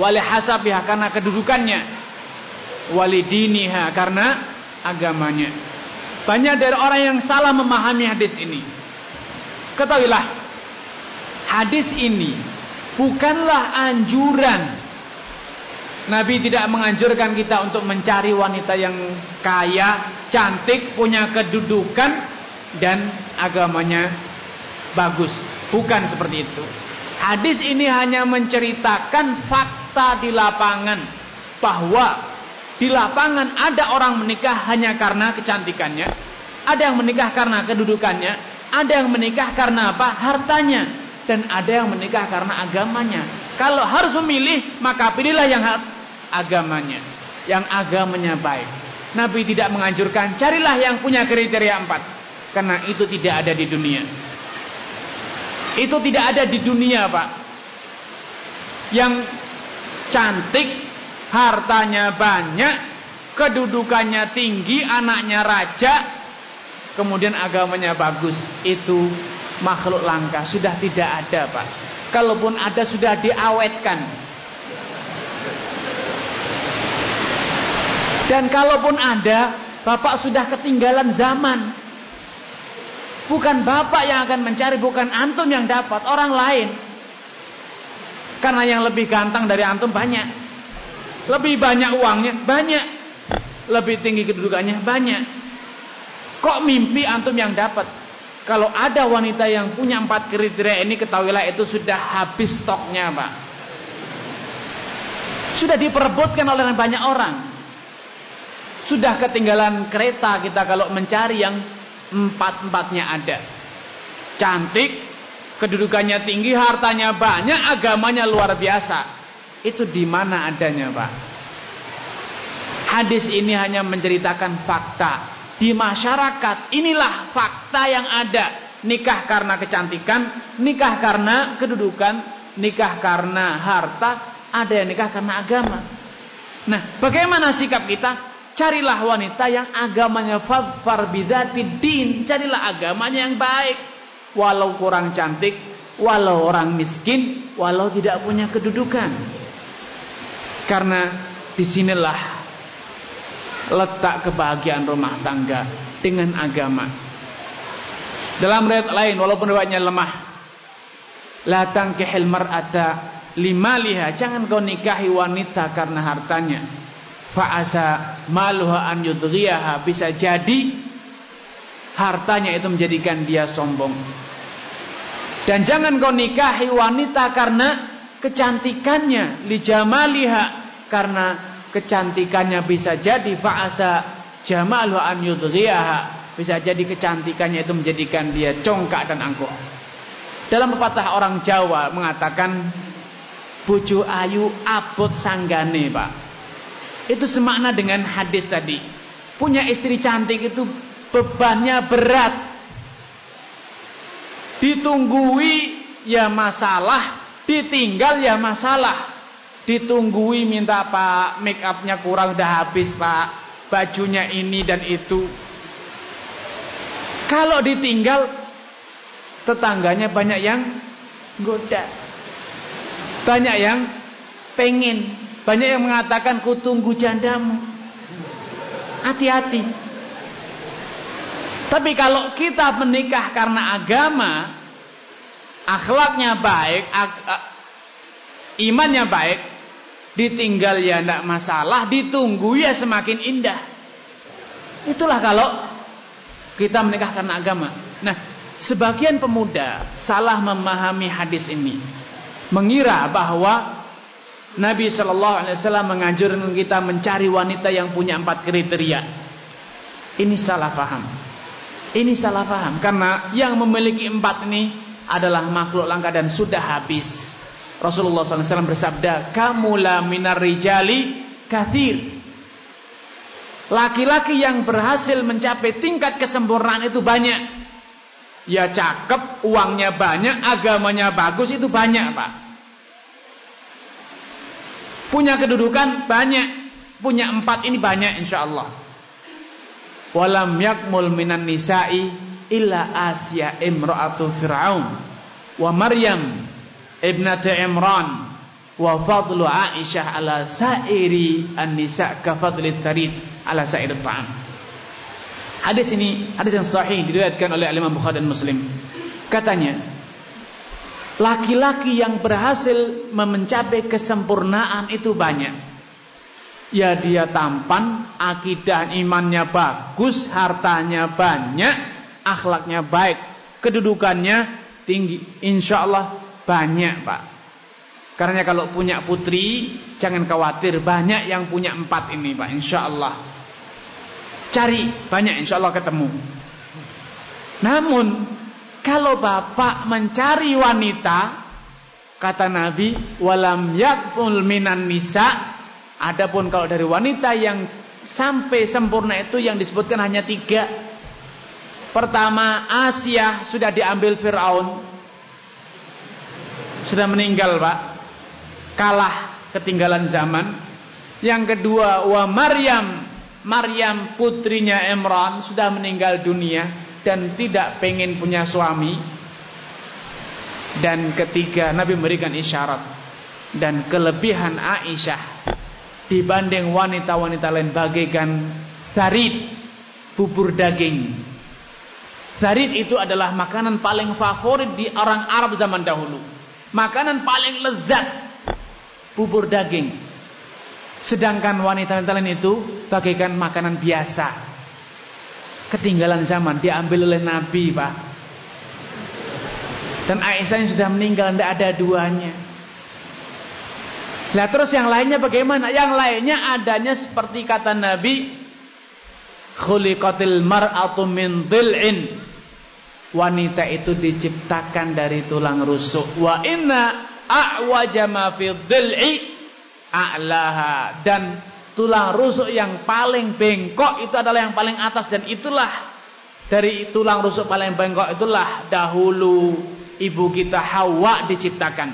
Wali hasabiha karena kedudukannya. Wali diniha karena agamanya. Banyak dari orang yang salah memahami hadis ini. Ketahuilah, hadis ini bukanlah anjuran Nabi tidak menganjurkan kita untuk mencari wanita yang kaya, cantik, punya kedudukan dan agamanya bagus. Bukan seperti itu. Hadis ini hanya menceritakan fakta di lapangan bahwa di lapangan ada orang menikah hanya karena kecantikannya, ada yang menikah karena kedudukannya, ada yang menikah karena apa? hartanya dan ada yang menikah karena agamanya. Kalau harus memilih, maka pilihlah yang agamanya, yang agamanya baik. Nabi tidak menganjurkan carilah yang punya kriteria empat, karena itu tidak ada di dunia. Itu tidak ada di dunia, Pak. Yang cantik, hartanya banyak, kedudukannya tinggi, anaknya raja, kemudian agamanya bagus. Itu makhluk langka, sudah tidak ada, Pak. Kalaupun ada sudah diawetkan Dan kalaupun ada, bapak sudah ketinggalan zaman. Bukan bapak yang akan mencari, bukan antum yang dapat, orang lain. Karena yang lebih ganteng dari antum banyak. Lebih banyak uangnya, banyak. Lebih tinggi kedudukannya, banyak. Kok mimpi antum yang dapat? Kalau ada wanita yang punya empat kriteria ini, ketahuilah itu sudah habis stoknya, Pak. Sudah diperebutkan oleh banyak orang. Sudah ketinggalan kereta kita kalau mencari yang empat-empatnya ada. Cantik, kedudukannya tinggi, hartanya banyak, agamanya luar biasa. Itu di mana adanya, Pak? Hadis ini hanya menceritakan fakta di masyarakat. Inilah fakta yang ada. Nikah karena kecantikan, nikah karena kedudukan, nikah karena harta, ada yang nikah karena agama. Nah, bagaimana sikap kita? Carilah wanita yang agamanya fadfar bidzati din. Carilah agamanya yang baik. Walau kurang cantik, walau orang miskin, walau tidak punya kedudukan. Karena di sinilah letak kebahagiaan rumah tangga dengan agama. Dalam riwayat lain, walaupun riwayatnya lemah, la tangkihil mar'ata limaliha. Jangan kau nikahi wanita karena hartanya fa'asa maluha an yudghiyaha bisa jadi hartanya itu menjadikan dia sombong dan jangan kau nikahi wanita karena kecantikannya lijamaliha karena kecantikannya bisa jadi fa'asa jamaluha an yudghiyaha bisa jadi kecantikannya itu menjadikan dia congkak dan angkuh dalam pepatah orang Jawa mengatakan buju ayu abot sanggane pak itu semakna dengan hadis tadi. Punya istri cantik itu bebannya berat. Ditunggui ya masalah, ditinggal ya masalah. Ditunggui minta Pak, make upnya kurang udah habis Pak, bajunya ini dan itu. Kalau ditinggal tetangganya banyak yang goda. Banyak yang pengen banyak yang mengatakan ku tunggu jandamu. Hati-hati. Tapi kalau kita menikah karena agama, akhlaknya baik, ag imannya baik, ditinggal ya tidak masalah, ditunggu ya semakin indah. Itulah kalau kita menikah karena agama. Nah, sebagian pemuda salah memahami hadis ini. Mengira bahwa Nabi Shallallahu Alaihi Wasallam menganjurkan kita mencari wanita yang punya empat kriteria. Ini salah paham. Ini salah paham karena yang memiliki empat ini adalah makhluk langka dan sudah habis. Rasulullah SAW bersabda, "Kamula minar rijali kathir." Laki-laki yang berhasil mencapai tingkat kesempurnaan itu banyak. Ya cakep, uangnya banyak, agamanya bagus itu banyak, Pak. Punya kedudukan banyak, punya empat ini banyak insya Allah. Walam yakmul minan nisa'i illa Asia imra'atu Fir'aun wa Maryam ibnati Imran wa fadlu Aisyah ala sairi an-nisa ka fadli tarid ala sair ta'am. Hadis ini hadis yang sahih diriwayatkan oleh Imam Bukhari dan Muslim. Katanya, laki-laki yang berhasil mencapai kesempurnaan itu banyak. Ya dia tampan, akidah imannya bagus, hartanya banyak, akhlaknya baik, kedudukannya tinggi. Insya Allah banyak pak. Karena kalau punya putri Jangan khawatir. Banyak yang punya empat ini Pak. Insya Allah Cari banyak. Insya Allah ketemu. Namun Kalau bapak mencari wanita Kata Nabi Walam yakful minan nisa. Adapun kalau dari wanita yang Sampai sempurna itu Yang disebutkan hanya tiga. Pertama Asia Sudah diambil Fir'aun Sudah meninggal pak kalah ketinggalan zaman. Yang kedua, wa Maryam, Maryam putrinya Imran sudah meninggal dunia dan tidak pengen punya suami. Dan ketiga, Nabi memberikan isyarat dan kelebihan Aisyah dibanding wanita-wanita lain bagaikan sarit bubur daging. Sarit itu adalah makanan paling favorit di orang Arab zaman dahulu. Makanan paling lezat bubur daging. Sedangkan wanita-wanita lain itu bagaikan makanan biasa. Ketinggalan zaman diambil oleh Nabi, Pak. Dan Aisyah yang sudah meninggal tidak ada duanya. Nah terus yang lainnya bagaimana? Yang lainnya adanya seperti kata Nabi Khuliqatil mar'atu min Wanita itu diciptakan dari tulang rusuk. Wa inna a'waja ma a'laha. Dan tulang rusuk yang paling bengkok itu adalah yang paling atas. Dan itulah dari tulang rusuk paling bengkok itulah dahulu ibu kita Hawa diciptakan.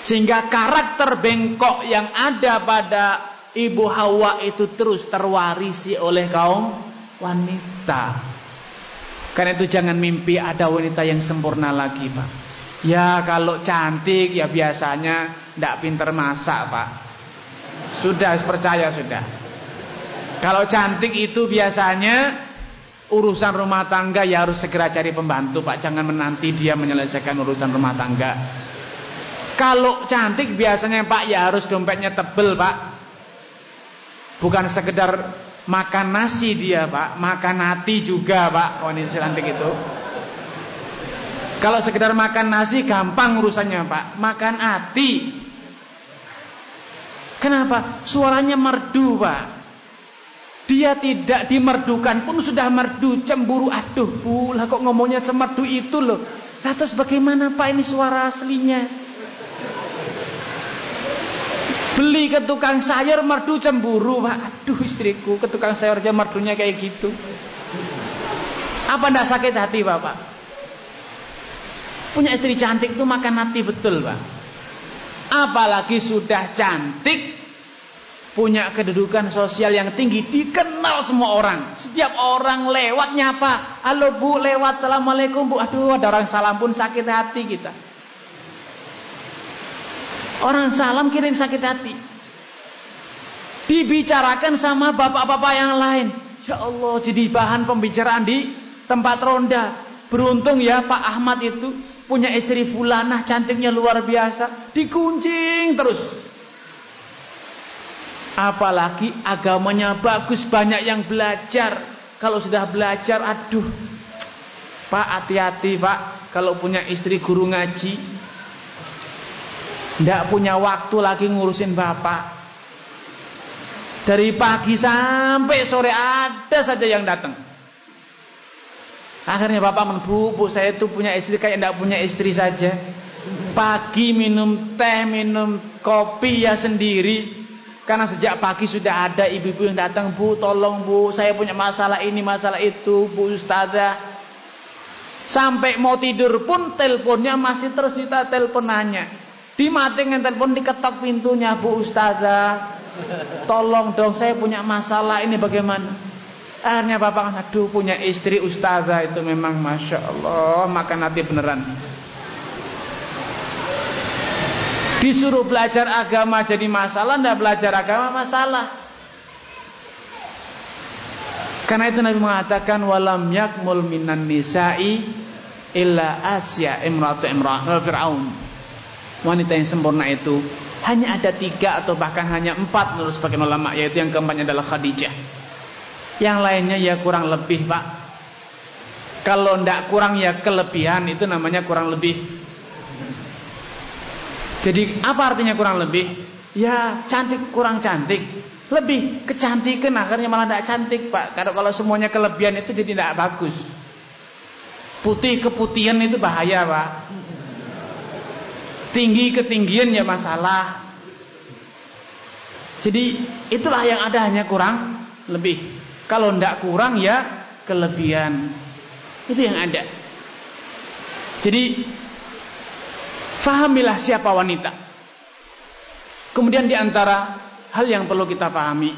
Sehingga karakter bengkok yang ada pada ibu Hawa itu terus terwarisi oleh kaum wanita karena itu jangan mimpi ada wanita yang sempurna lagi Pak. Ya kalau cantik ya biasanya tidak pinter masak pak. Sudah percaya sudah. Kalau cantik itu biasanya Urusan rumah tangga ya harus segera cari pembantu pak. Jangan menanti dia menyelesaikan urusan rumah tangga. Kalau cantik biasanya pak ya harus dompetnya tebel pak. Bukan sekedar makan nasi dia pak Makan hati juga pak Wanita cantik itu kalau sekedar makan nasi gampang urusannya Pak. Makan hati. Kenapa? Suaranya merdu Pak. Dia tidak dimerdukan pun sudah merdu, cemburu. Aduh pula kok ngomongnya semerdu itu loh. Nah terus bagaimana Pak ini suara aslinya? Beli ke tukang sayur merdu cemburu Pak. Aduh istriku ke tukang sayur aja merdunya kayak gitu. Apa ndak sakit hati Bapak? Punya istri cantik itu makan hati betul, Pak. Apalagi sudah cantik, punya kedudukan sosial yang tinggi, dikenal semua orang. Setiap orang lewat nyapa, "Halo Bu, lewat. Assalamualaikum Bu." Aduh, ada orang salam pun sakit hati kita. Orang salam kirim sakit hati. Dibicarakan sama bapak-bapak yang lain. Ya Allah, jadi bahan pembicaraan di tempat ronda. Beruntung ya Pak Ahmad itu punya istri fulanah cantiknya luar biasa, dikuncing terus. Apalagi agamanya bagus, banyak yang belajar. Kalau sudah belajar, aduh. Pak hati-hati pak, kalau punya istri guru ngaji, tidak punya waktu lagi ngurusin bapak. Dari pagi sampai sore ada saja yang datang. Akhirnya bapak menbu, bu saya itu punya istri kayak tidak punya istri saja. Pagi minum teh, minum kopi ya sendiri. Karena sejak pagi sudah ada ibu-ibu yang datang, Bu, tolong Bu, saya punya masalah ini, masalah itu, Bu Ustazah. Sampai mau tidur pun teleponnya masih terus kita telepon nanya. Dimatiin telepon diketok pintunya, Bu Ustazah. Tolong dong, saya punya masalah ini bagaimana? Akhirnya bapak aduh punya istri ustazah itu memang masya Allah makan hati beneran. Disuruh belajar agama jadi masalah, ndak belajar agama masalah. Karena itu Nabi mengatakan walam yakmul minan nisa'i illa Asya imratu imran eh, Fir'aun. Wanita yang sempurna itu hanya ada tiga atau bahkan hanya empat menurut sebagian ulama yaitu yang keempatnya adalah Khadijah. Yang lainnya ya kurang lebih pak. Kalau ndak kurang ya kelebihan itu namanya kurang lebih. Jadi apa artinya kurang lebih? Ya cantik kurang cantik. Lebih kecantikan akhirnya malah tidak cantik pak. Karena kalau semuanya kelebihan itu jadi tidak bagus. Putih keputihan itu bahaya pak. Tinggi ketinggian ya masalah. Jadi itulah yang ada hanya kurang lebih. Kalau tidak kurang ya kelebihan. Itu yang ada. Jadi Fahamilah siapa wanita. Kemudian di antara hal yang perlu kita pahami,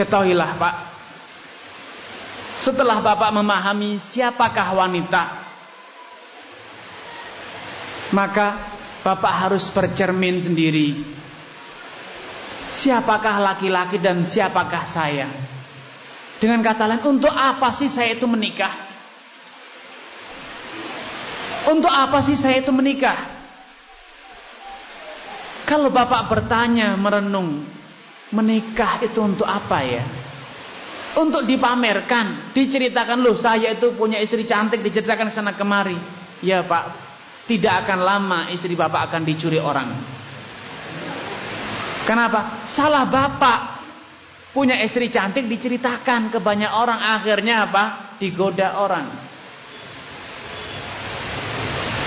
ketahuilah Pak, setelah Bapak memahami siapakah wanita, maka Bapak harus bercermin sendiri. Siapakah laki-laki dan siapakah saya? Dengan kata lain, untuk apa sih saya itu menikah? Untuk apa sih saya itu menikah? Kalau bapak bertanya, merenung, menikah itu untuk apa ya? Untuk dipamerkan, diceritakan loh saya itu punya istri cantik, diceritakan sana kemari. Ya pak, tidak akan lama istri bapak akan dicuri orang. Kenapa? Salah bapak punya istri cantik diceritakan ke banyak orang akhirnya apa? Digoda orang.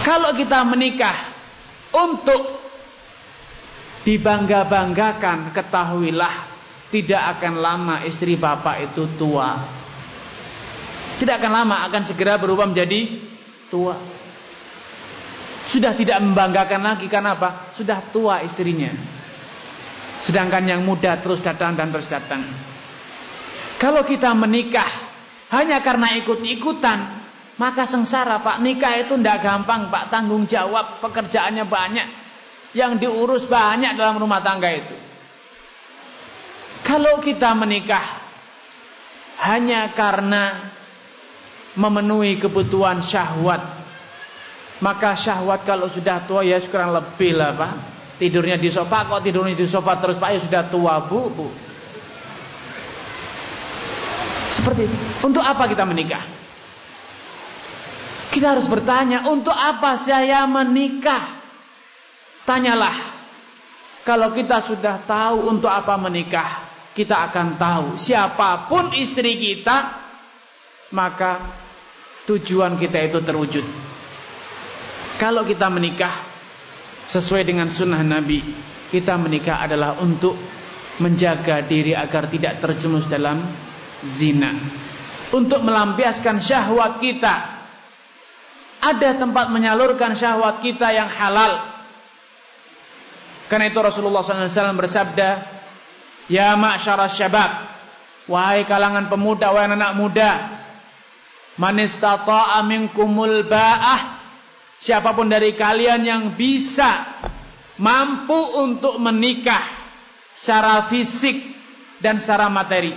Kalau kita menikah untuk dibangga-banggakan, ketahuilah tidak akan lama istri bapak itu tua. Tidak akan lama akan segera berubah menjadi tua. Sudah tidak membanggakan lagi karena apa? Sudah tua istrinya. Sedangkan yang muda terus datang dan terus datang. Kalau kita menikah hanya karena ikut-ikutan, maka sengsara Pak, nikah itu tidak gampang Pak, tanggung jawab, pekerjaannya banyak. Yang diurus banyak dalam rumah tangga itu. Kalau kita menikah hanya karena memenuhi kebutuhan syahwat, maka syahwat kalau sudah tua ya kurang lebih lah Pak. Tidurnya di sofa, kok tidurnya di sofa terus Pak ya sudah tua Bu, Bu. Seperti itu. Untuk apa kita menikah? Kita harus bertanya, untuk apa saya menikah? Tanyalah. Kalau kita sudah tahu untuk apa menikah, kita akan tahu siapa pun istri kita, maka tujuan kita itu terwujud. Kalau kita menikah sesuai dengan sunnah Nabi, kita menikah adalah untuk menjaga diri agar tidak terjerumus dalam zina. Untuk melampiaskan syahwat kita ada tempat menyalurkan syahwat kita yang halal. Karena itu Rasulullah SAW bersabda, Ya ma'syara syabab, wahai kalangan pemuda, wahai anak muda, man istata'a minkumul ba'ah, siapa pun dari kalian yang bisa mampu untuk menikah secara fisik dan secara materi.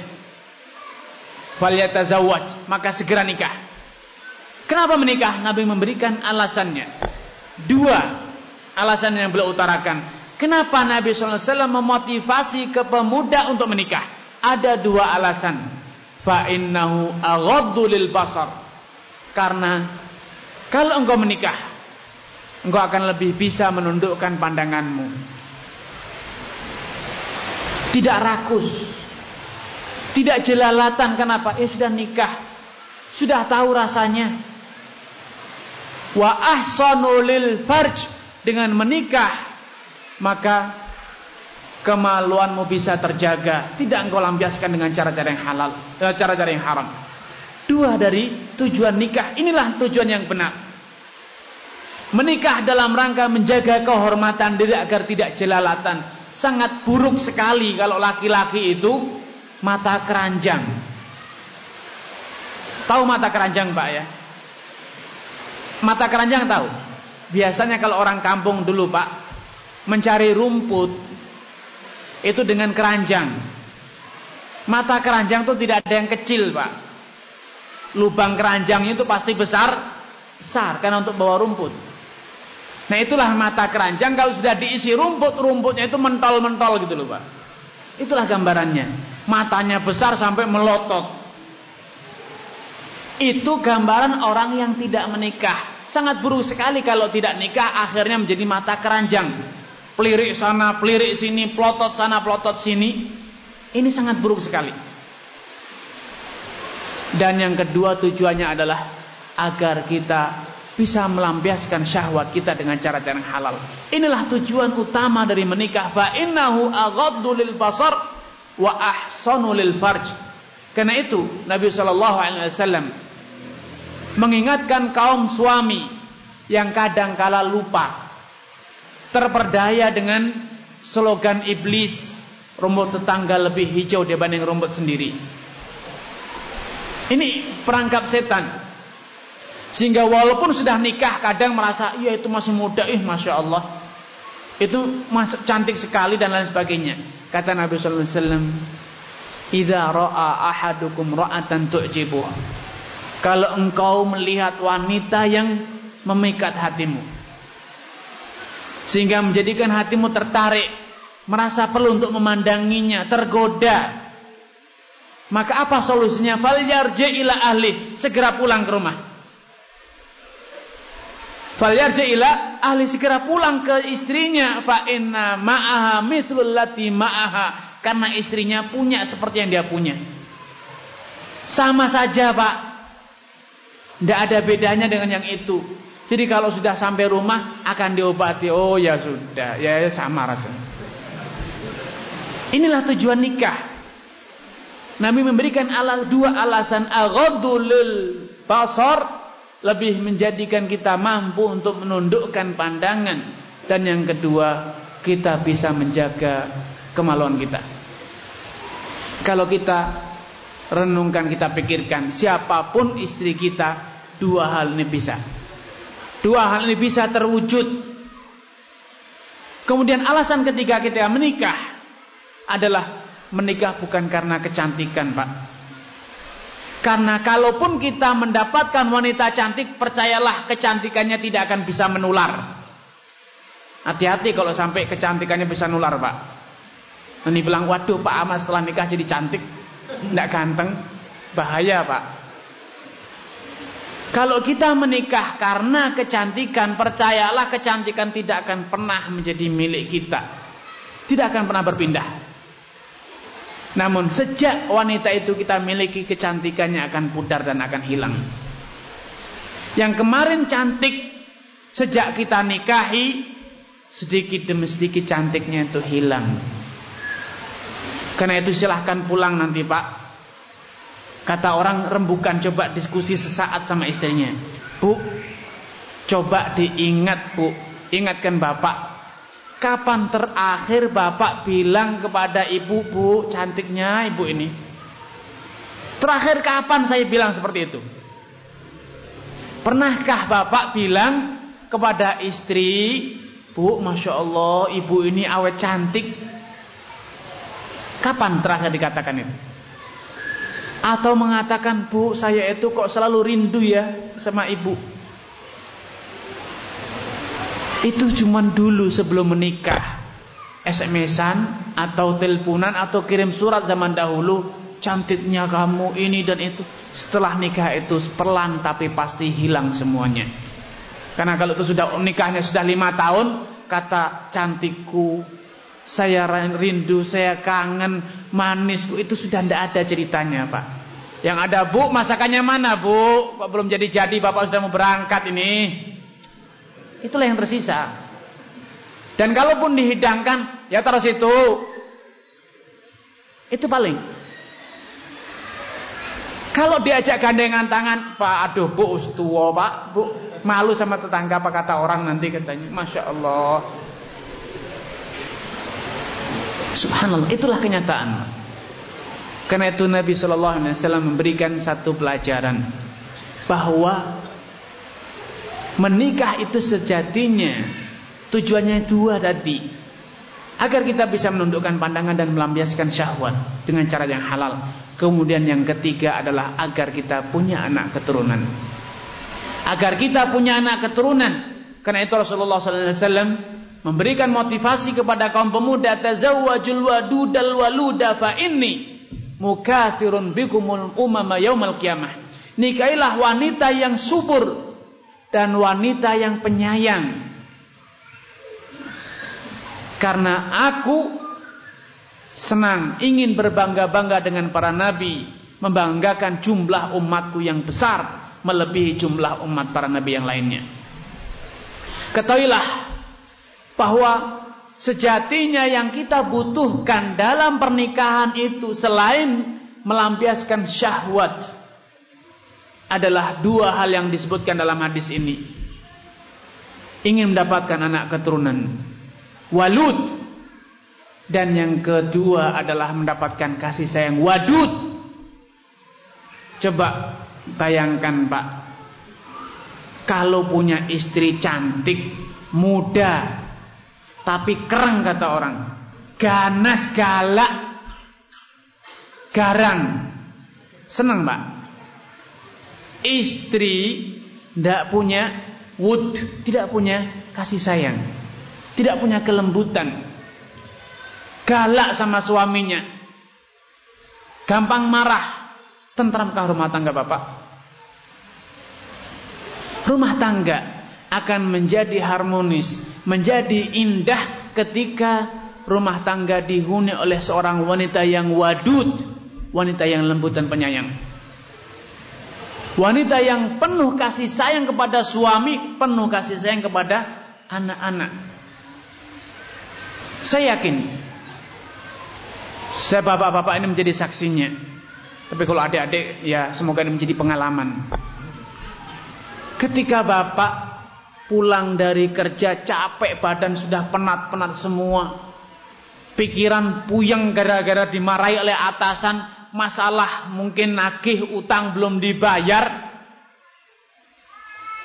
Falyatazawwaj, maka segera nikah. Kenapa menikah? Nabi memberikan alasannya. Dua alasan yang beliau utarakan. Kenapa Nabi SAW memotivasi ke pemuda untuk menikah? Ada dua alasan. Fa'innahu aghaddu lil basar. Karena kalau engkau menikah, engkau akan lebih bisa menundukkan pandanganmu. Tidak rakus. Tidak jelalatan. Kenapa? Eh sudah nikah. Sudah tahu rasanya wa ahsanu lil farj dengan menikah maka kemaluanmu bisa terjaga tidak engkau lampiaskan dengan cara-cara yang halal eh, cara-cara yang haram dua dari tujuan nikah inilah tujuan yang benar menikah dalam rangka menjaga kehormatan diri agar tidak jelalatan sangat buruk sekali kalau laki-laki itu mata keranjang tahu mata keranjang Pak ya Mata keranjang tahu. Biasanya kalau orang kampung dulu Pak mencari rumput itu dengan keranjang. Mata keranjang itu tidak ada yang kecil Pak. Lubang keranjang itu pasti besar, besar karena untuk bawa rumput. Nah itulah mata keranjang kalau sudah diisi rumput, rumputnya itu mentol-mentol gitu loh Pak. Itulah gambarannya. Matanya besar sampai melotot. Itu gambaran orang yang tidak menikah. Sangat buruk sekali kalau tidak nikah akhirnya menjadi mata keranjang. Pelirik sana, pelirik sini, plotot sana, plotot sini. Ini sangat buruk sekali. Dan yang kedua tujuannya adalah agar kita bisa melampiaskan syahwat kita dengan cara-cara yang halal. Inilah tujuan utama dari menikah. Fa innahu aghaddu lil basar wa ahsanu lil farj. Karena itu Nabi sallallahu alaihi wasallam mengingatkan kaum suami yang kadang kala lupa terperdaya dengan slogan iblis rumput tetangga lebih hijau dibanding rumput sendiri ini perangkap setan sehingga walaupun sudah nikah kadang merasa iya itu masih muda. Ih masya Allah. Itu masuk cantik sekali dan lain sebagainya. Kata Nabi Sallallahu Alaihi Wasallam Idza ra'a ahadukum tu'jibuh kalau engkau melihat wanita yang memikat hatimu sehingga menjadikan hatimu tertarik merasa perlu untuk memandanginya tergoda maka apa solusinya? Falyarji ila ahli segera pulang ke rumah falyarji ila ahli segera pulang ke istrinya fa inna ma'aha mithlul lati ma'aha karena istrinya punya seperti yang dia punya sama saja Pak tidak ada bedanya dengan yang itu. Jadi kalau sudah sampai rumah akan diobati. Oh ya sudah, ya, ya sama rasanya. Inilah tujuan nikah. Nabi memberikan ala, dua alasan aghadulil basar lebih menjadikan kita mampu untuk menundukkan pandangan. Dan yang kedua kita bisa menjaga kemaluan kita. Kalau kita renungkan kita pikirkan siapa pun istri kita dua hal ini bisa. Dua hal ini bisa terwujud. Kemudian alasan ketiga kita menikah adalah menikah bukan karena kecantikan pak karena kalaupun kita mendapatkan wanita cantik percayalah kecantikannya tidak akan bisa menular hati-hati kalau sampai kecantikannya bisa nular pak ini bilang waduh pak Ahmad setelah nikah jadi cantik tidak ganteng, bahaya pak. Kalau kita menikah karena kecantikan, percayalah kecantikan tidak akan pernah menjadi milik kita. Tidak akan pernah berpindah. Namun sejak wanita itu kita miliki kecantikannya akan pudar dan akan hilang. Yang kemarin cantik sejak kita nikahi sedikit demi sedikit cantiknya itu hilang. Karena itu silahkan pulang nanti pak Kata orang rembukan coba diskusi sesaat sama istrinya Bu Coba diingat bu Ingatkan bapak Kapan terakhir bapak bilang kepada ibu Bu cantiknya ibu ini Terakhir kapan saya bilang seperti itu Pernahkah bapak bilang kepada istri Bu Masya Allah ibu ini awet cantik Kapan terakhir dikatakan itu? Atau mengatakan, Bu, saya itu kok selalu rindu ya sama ibu. Itu cuma dulu sebelum menikah. SMS-an atau teleponan atau kirim surat zaman dahulu. Cantiknya kamu ini dan itu. Setelah nikah itu perlahan tapi pasti hilang semuanya. Karena kalau itu sudah nikahnya sudah lima tahun, kata cantikku, saya rindu, saya kangen, manisku itu sudah tidak ada ceritanya Pak. Yang ada Bu, masakannya mana Bu? Kok belum jadi-jadi Bapak sudah mau berangkat ini. Itulah yang tersisa. Dan kalaupun dihidangkan, ya taruh situ. Itu paling. Kalau diajak gandengan tangan, Pak, aduh bu, tua Pak, bu, malu sama tetangga apa kata orang nanti katanya. Masya Allah. Subhanallah, itulah kenyataan. Karena itu Nabi Shallallahu Alaihi Wasallam memberikan satu pelajaran bahwa menikah itu sejatinya tujuannya dua tadi agar kita bisa menundukkan pandangan dan melampiaskan syahwat dengan cara yang halal. Kemudian yang ketiga adalah agar kita punya anak keturunan. Agar kita punya anak keturunan. Karena itu Rasulullah SAW memberikan motivasi kepada kaum pemuda tazawwajul wadudal waluda fa inni mukathirun bikumul umama yaumal qiyamah. Nikahilah wanita yang subur dan wanita yang penyayang. Karena aku senang ingin berbangga-bangga dengan para nabi, membanggakan jumlah umatku yang besar melebihi jumlah umat para nabi yang lainnya. Ketahuilah bahwa sejatinya yang kita butuhkan dalam pernikahan itu selain melampiaskan syahwat adalah dua hal yang disebutkan dalam hadis ini. Ingin mendapatkan anak keturunan. Walud dan yang kedua adalah mendapatkan kasih sayang wadud. Coba bayangkan Pak. Kalau punya istri cantik, muda, tapi kereng kata orang. Ganas, galak, garang. Senang Pak. Istri tidak punya wood, tidak punya kasih sayang. Tidak punya kelembutan galak sama suaminya, gampang marah, tentramkah rumah tangga Bapak? Rumah tangga akan menjadi harmonis, menjadi indah ketika rumah tangga dihuni oleh seorang wanita yang wadud, wanita yang lembut dan penyayang. Wanita yang penuh kasih sayang kepada suami, penuh kasih sayang kepada anak-anak. Saya yakin saya bapak-bapak ini menjadi saksinya. Tapi kalau adik-adik ya semoga ini menjadi pengalaman. Ketika bapak pulang dari kerja capek badan sudah penat-penat semua. Pikiran puyeng gara-gara dimarahi oleh atasan, masalah mungkin nagih utang belum dibayar.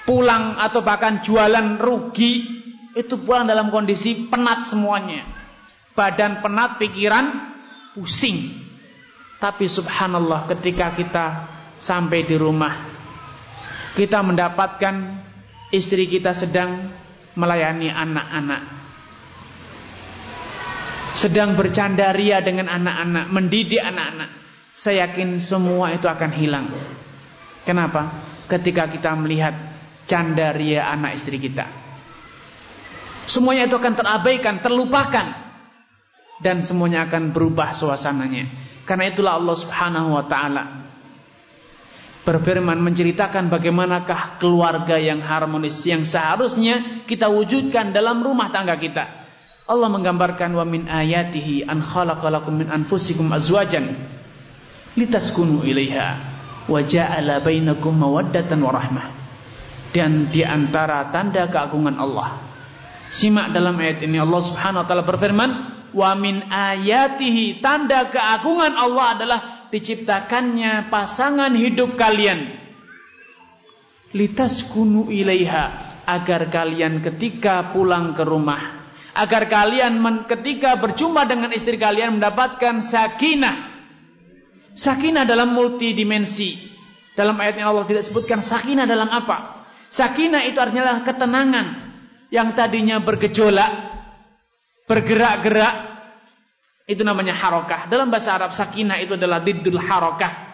Pulang atau bahkan jualan rugi itu pulang dalam kondisi penat semuanya. Badan penat, pikiran pusing. Tapi subhanallah ketika kita sampai di rumah kita mendapatkan istri kita sedang melayani anak-anak. Sedang bercanda ria dengan anak-anak, mendidik anak-anak. Saya yakin semua itu akan hilang. Kenapa? Ketika kita melihat canda ria anak istri kita. Semuanya itu akan terabaikan, terlupakan dan semuanya akan berubah suasananya. Karena itulah Allah Subhanahu wa taala berfirman menceritakan bagaimanakah keluarga yang harmonis yang seharusnya kita wujudkan dalam rumah tangga kita. Allah menggambarkan wa min ayatihi an khalaqalakum min anfusikum azwajan litaskunu ilaiha wa ja'ala bainakum mawaddatan wa rahmah. Dan di antara tanda keagungan Allah. Simak dalam ayat ini Allah Subhanahu wa taala berfirman, Wa min ayatihi tanda keagungan Allah adalah diciptakannya pasangan hidup kalian. Litaskunu ilaiha agar kalian ketika pulang ke rumah, agar kalian ketika berjumpa dengan istri kalian mendapatkan sakinah. Sakinah dalam multidimensi. Dalam ayat yang Allah tidak sebutkan sakinah dalam apa? Sakinah itu artinya ketenangan yang tadinya bergejolak bergerak-gerak itu namanya harokah. Dalam bahasa Arab sakinah itu adalah diddul harokah.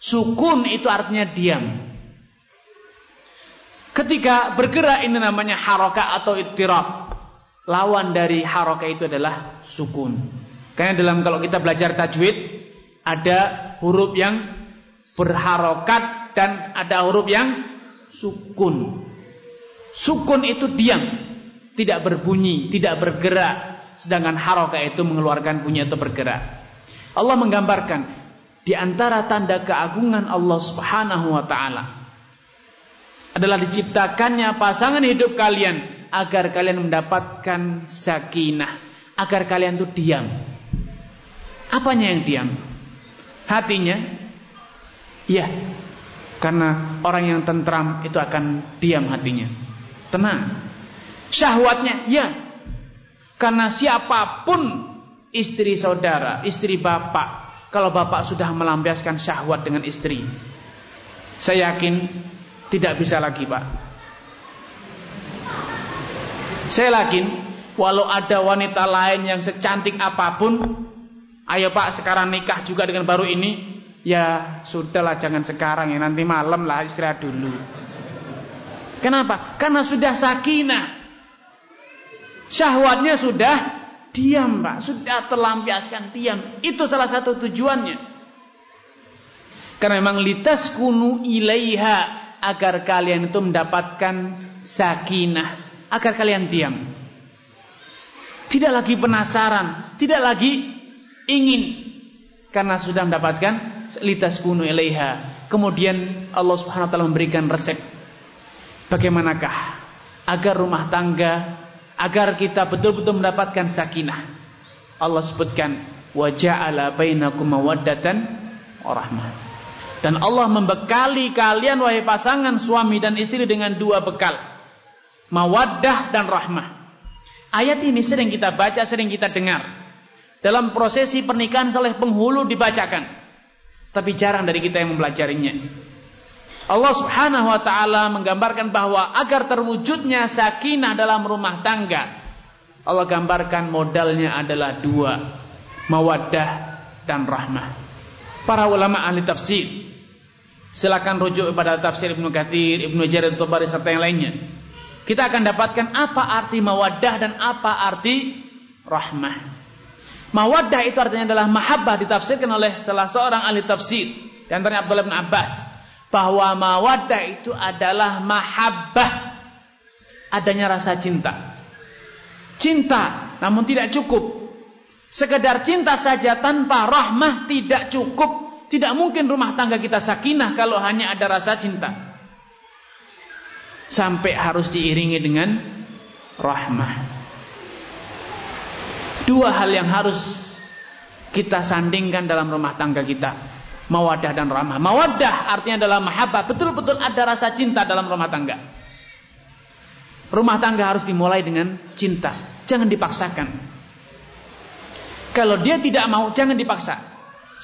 Sukun itu artinya diam. Ketika bergerak ini namanya harokah atau ittirab. Lawan dari harokah itu adalah sukun. Karena dalam kalau kita belajar tajwid ada huruf yang berharokat dan ada huruf yang sukun. Sukun itu diam, tidak berbunyi, tidak bergerak, sedangkan haroka itu mengeluarkan bunyi atau bergerak. Allah menggambarkan di antara tanda keagungan Allah Subhanahu wa taala adalah diciptakannya pasangan hidup kalian agar kalian mendapatkan sakinah, agar kalian tuh diam. Apanya yang diam? Hatinya? Ya, karena orang yang tentram itu akan diam hatinya. Tenang. Syahwatnya? Ya. Karena siapa pun istri saudara, istri bapak, kalau bapak sudah melampiaskan syahwat dengan istri, saya yakin tidak bisa lagi, Pak. Saya yakin walau ada wanita lain yang secantik apa pun, ayo Pak sekarang nikah juga dengan baru ini, Ya sudahlah jangan sekarang ya nanti malam lah istirahat dulu. Kenapa? Karena sudah sakinah. Syahwatnya sudah diam pak. Sudah terlampiaskan diam. Itu salah satu tujuannya. Karena memang litas kunu ilaiha. Agar kalian itu mendapatkan sakinah. Agar kalian diam. Tidak lagi penasaran. Tidak lagi ingin karena sudah mendapatkan litas kunu ilaiha. Kemudian Allah Subhanahu wa taala memberikan resep bagaimanakah agar rumah tangga agar kita betul-betul mendapatkan sakinah. Allah sebutkan wa ja'ala bainakum mawaddatan warahmah. Dan Allah membekali kalian wahai pasangan suami dan istri dengan dua bekal. Mawaddah dan rahmah. Ayat ini sering kita baca, sering kita dengar. Dalam prosesi pernikahan oleh penghulu dibacakan. Tapi jarang dari kita yang mempelajarinya. Allah Subhanahu wa taala menggambarkan bahwa agar terwujudnya sakinah dalam rumah tangga, Allah gambarkan modalnya adalah dua, mawaddah dan rahmah. Para ulama ahli tafsir silakan rujuk pada tafsir Ibnu Katsir, Ibnu Jarir Tabari serta yang lainnya. Kita akan dapatkan apa arti mawaddah dan apa arti rahmah. Mawaddah itu artinya adalah mahabbah ditafsirkan oleh salah seorang ahli tafsir di antaranya Abdullah bin Abbas bahwa mawaddah itu adalah mahabbah adanya rasa cinta. Cinta namun tidak cukup. Sekedar cinta saja tanpa rahmah tidak cukup. Tidak mungkin rumah tangga kita sakinah kalau hanya ada rasa cinta. Sampai harus diiringi dengan rahmah. Dua hal yang harus kita sandingkan dalam rumah tangga kita. Mawadah dan ramah. Mawadah artinya adalah mahabbah. Betul-betul ada rasa cinta dalam rumah tangga. Rumah tangga harus dimulai dengan cinta. Jangan dipaksakan. Kalau dia tidak mau, jangan dipaksa.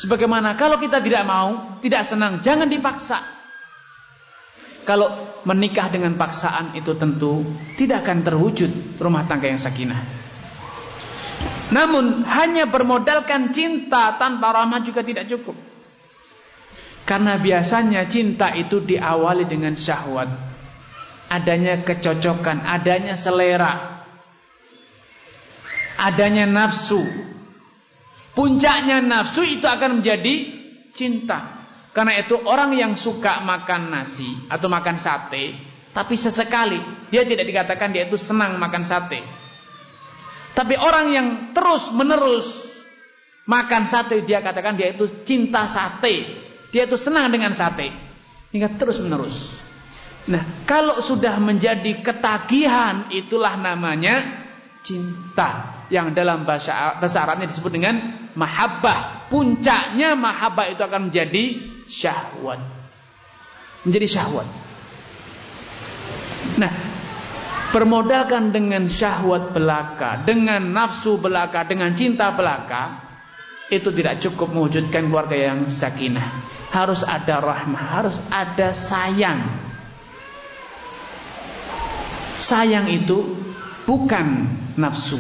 Sebagaimana kalau kita tidak mau, tidak senang, jangan dipaksa. Kalau menikah dengan paksaan itu tentu tidak akan terwujud rumah tangga yang sakinah. Namun hanya bermodalkan cinta tanpa rahmat juga tidak cukup. Karena biasanya cinta itu diawali dengan syahwat. Adanya kecocokan, adanya selera. Adanya nafsu. Puncaknya nafsu itu akan menjadi cinta. Karena itu orang yang suka makan nasi atau makan sate, tapi sesekali dia tidak dikatakan dia itu senang makan sate. Tapi orang yang terus menerus makan sate dia katakan dia itu cinta sate. Dia itu senang dengan sate. Hingga terus menerus. Nah, kalau sudah menjadi ketagihan itulah namanya cinta yang dalam bahasa bahasa Arabnya disebut dengan mahabbah. Puncaknya mahabbah itu akan menjadi syahwat. Menjadi syahwat. Nah, bermodalkan dengan syahwat belaka, dengan nafsu belaka, dengan cinta belaka, itu tidak cukup mewujudkan keluarga yang sakinah. Harus ada rahmah, harus ada sayang. Sayang itu bukan nafsu.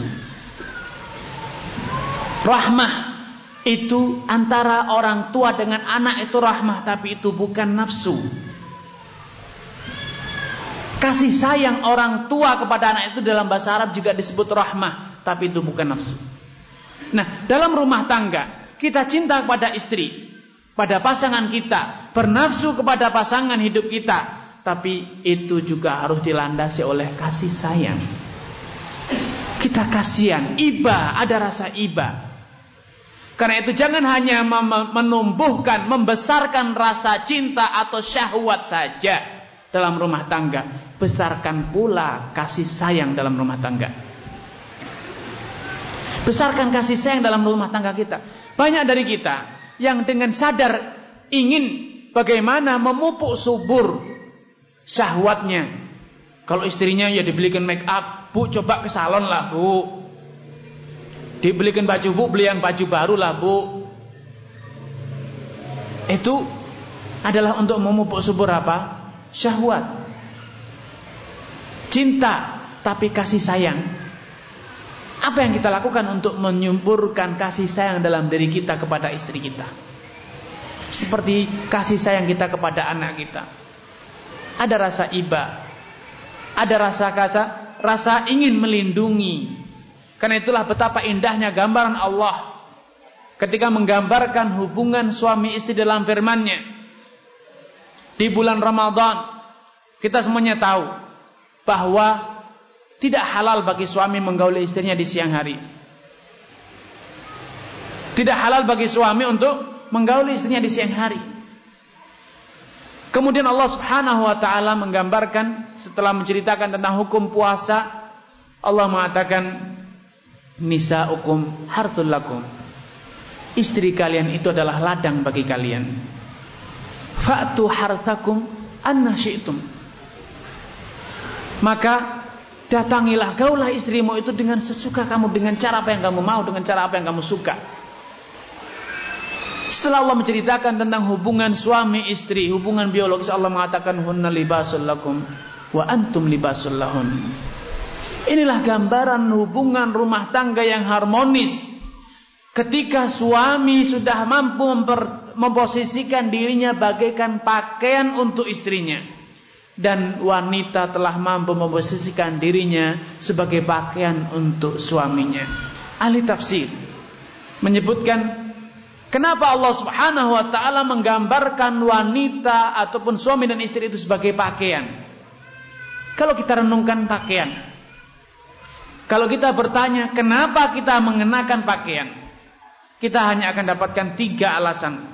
Rahmah itu antara orang tua dengan anak itu rahmah, tapi itu bukan nafsu. Kasih sayang orang tua kepada anak itu dalam bahasa Arab juga disebut rahmah, tapi itu bukan nafsu. Nah, dalam rumah tangga, kita cinta kepada istri, pada pasangan kita, bernafsu kepada pasangan hidup kita, tapi itu juga harus dilandasi oleh kasih sayang. Kita kasihan, iba, ada rasa iba. Karena itu jangan hanya menumbuhkan, membesarkan rasa cinta atau syahwat saja dalam rumah tangga. Besarkan pula kasih sayang dalam rumah tangga. Besarkan kasih sayang dalam rumah tangga kita. Banyak dari kita yang dengan sadar ingin bagaimana memupuk subur syahwatnya. Kalau istrinya ya dibelikan make up, bu coba ke salon lah bu. Dibelikan baju bu, beli yang baju baru lah bu. Itu adalah untuk memupuk subur apa? Syahwat. Cinta, tapi kasih sayang. Apa yang kita lakukan untuk menyuburkan kasih sayang dalam diri kita kepada istri kita? Seperti kasih sayang kita kepada anak kita. Ada rasa iba, ada rasa kasa, rasa ingin melindungi, karena itulah betapa indahnya gambaran Allah ketika menggambarkan hubungan suami istri dalam firman-Nya. Di bulan Ramadan kita semuanya tahu bahwa tidak halal bagi suami menggauli istrinya di siang hari. Tidak halal bagi suami untuk menggauli istrinya di siang hari. Kemudian Allah Subhanahu wa taala menggambarkan setelah menceritakan tentang hukum puasa, Allah mengatakan nisaukum hartul lakum. Istri kalian itu adalah ladang bagi kalian. Fa'tu harthakum anna syi'tum. Maka datangilah gaulah istrimu itu dengan sesuka kamu dengan cara apa yang kamu mau dengan cara apa yang kamu suka. Setelah Allah menceritakan tentang hubungan suami istri, hubungan biologis Allah mengatakan hunna libasul lakum wa antum libasul lahun. Inilah gambaran hubungan rumah tangga yang harmonis. Ketika suami sudah mampu memper, memposisikan dirinya bagaikan pakaian untuk istrinya. Dan wanita telah mampu memposisikan dirinya sebagai pakaian untuk suaminya. Ahli tafsir menyebutkan kenapa Allah Subhanahu wa taala menggambarkan wanita ataupun suami dan istri itu sebagai pakaian. Kalau kita renungkan pakaian, kalau kita bertanya kenapa kita mengenakan pakaian, kita hanya akan dapatkan tiga alasan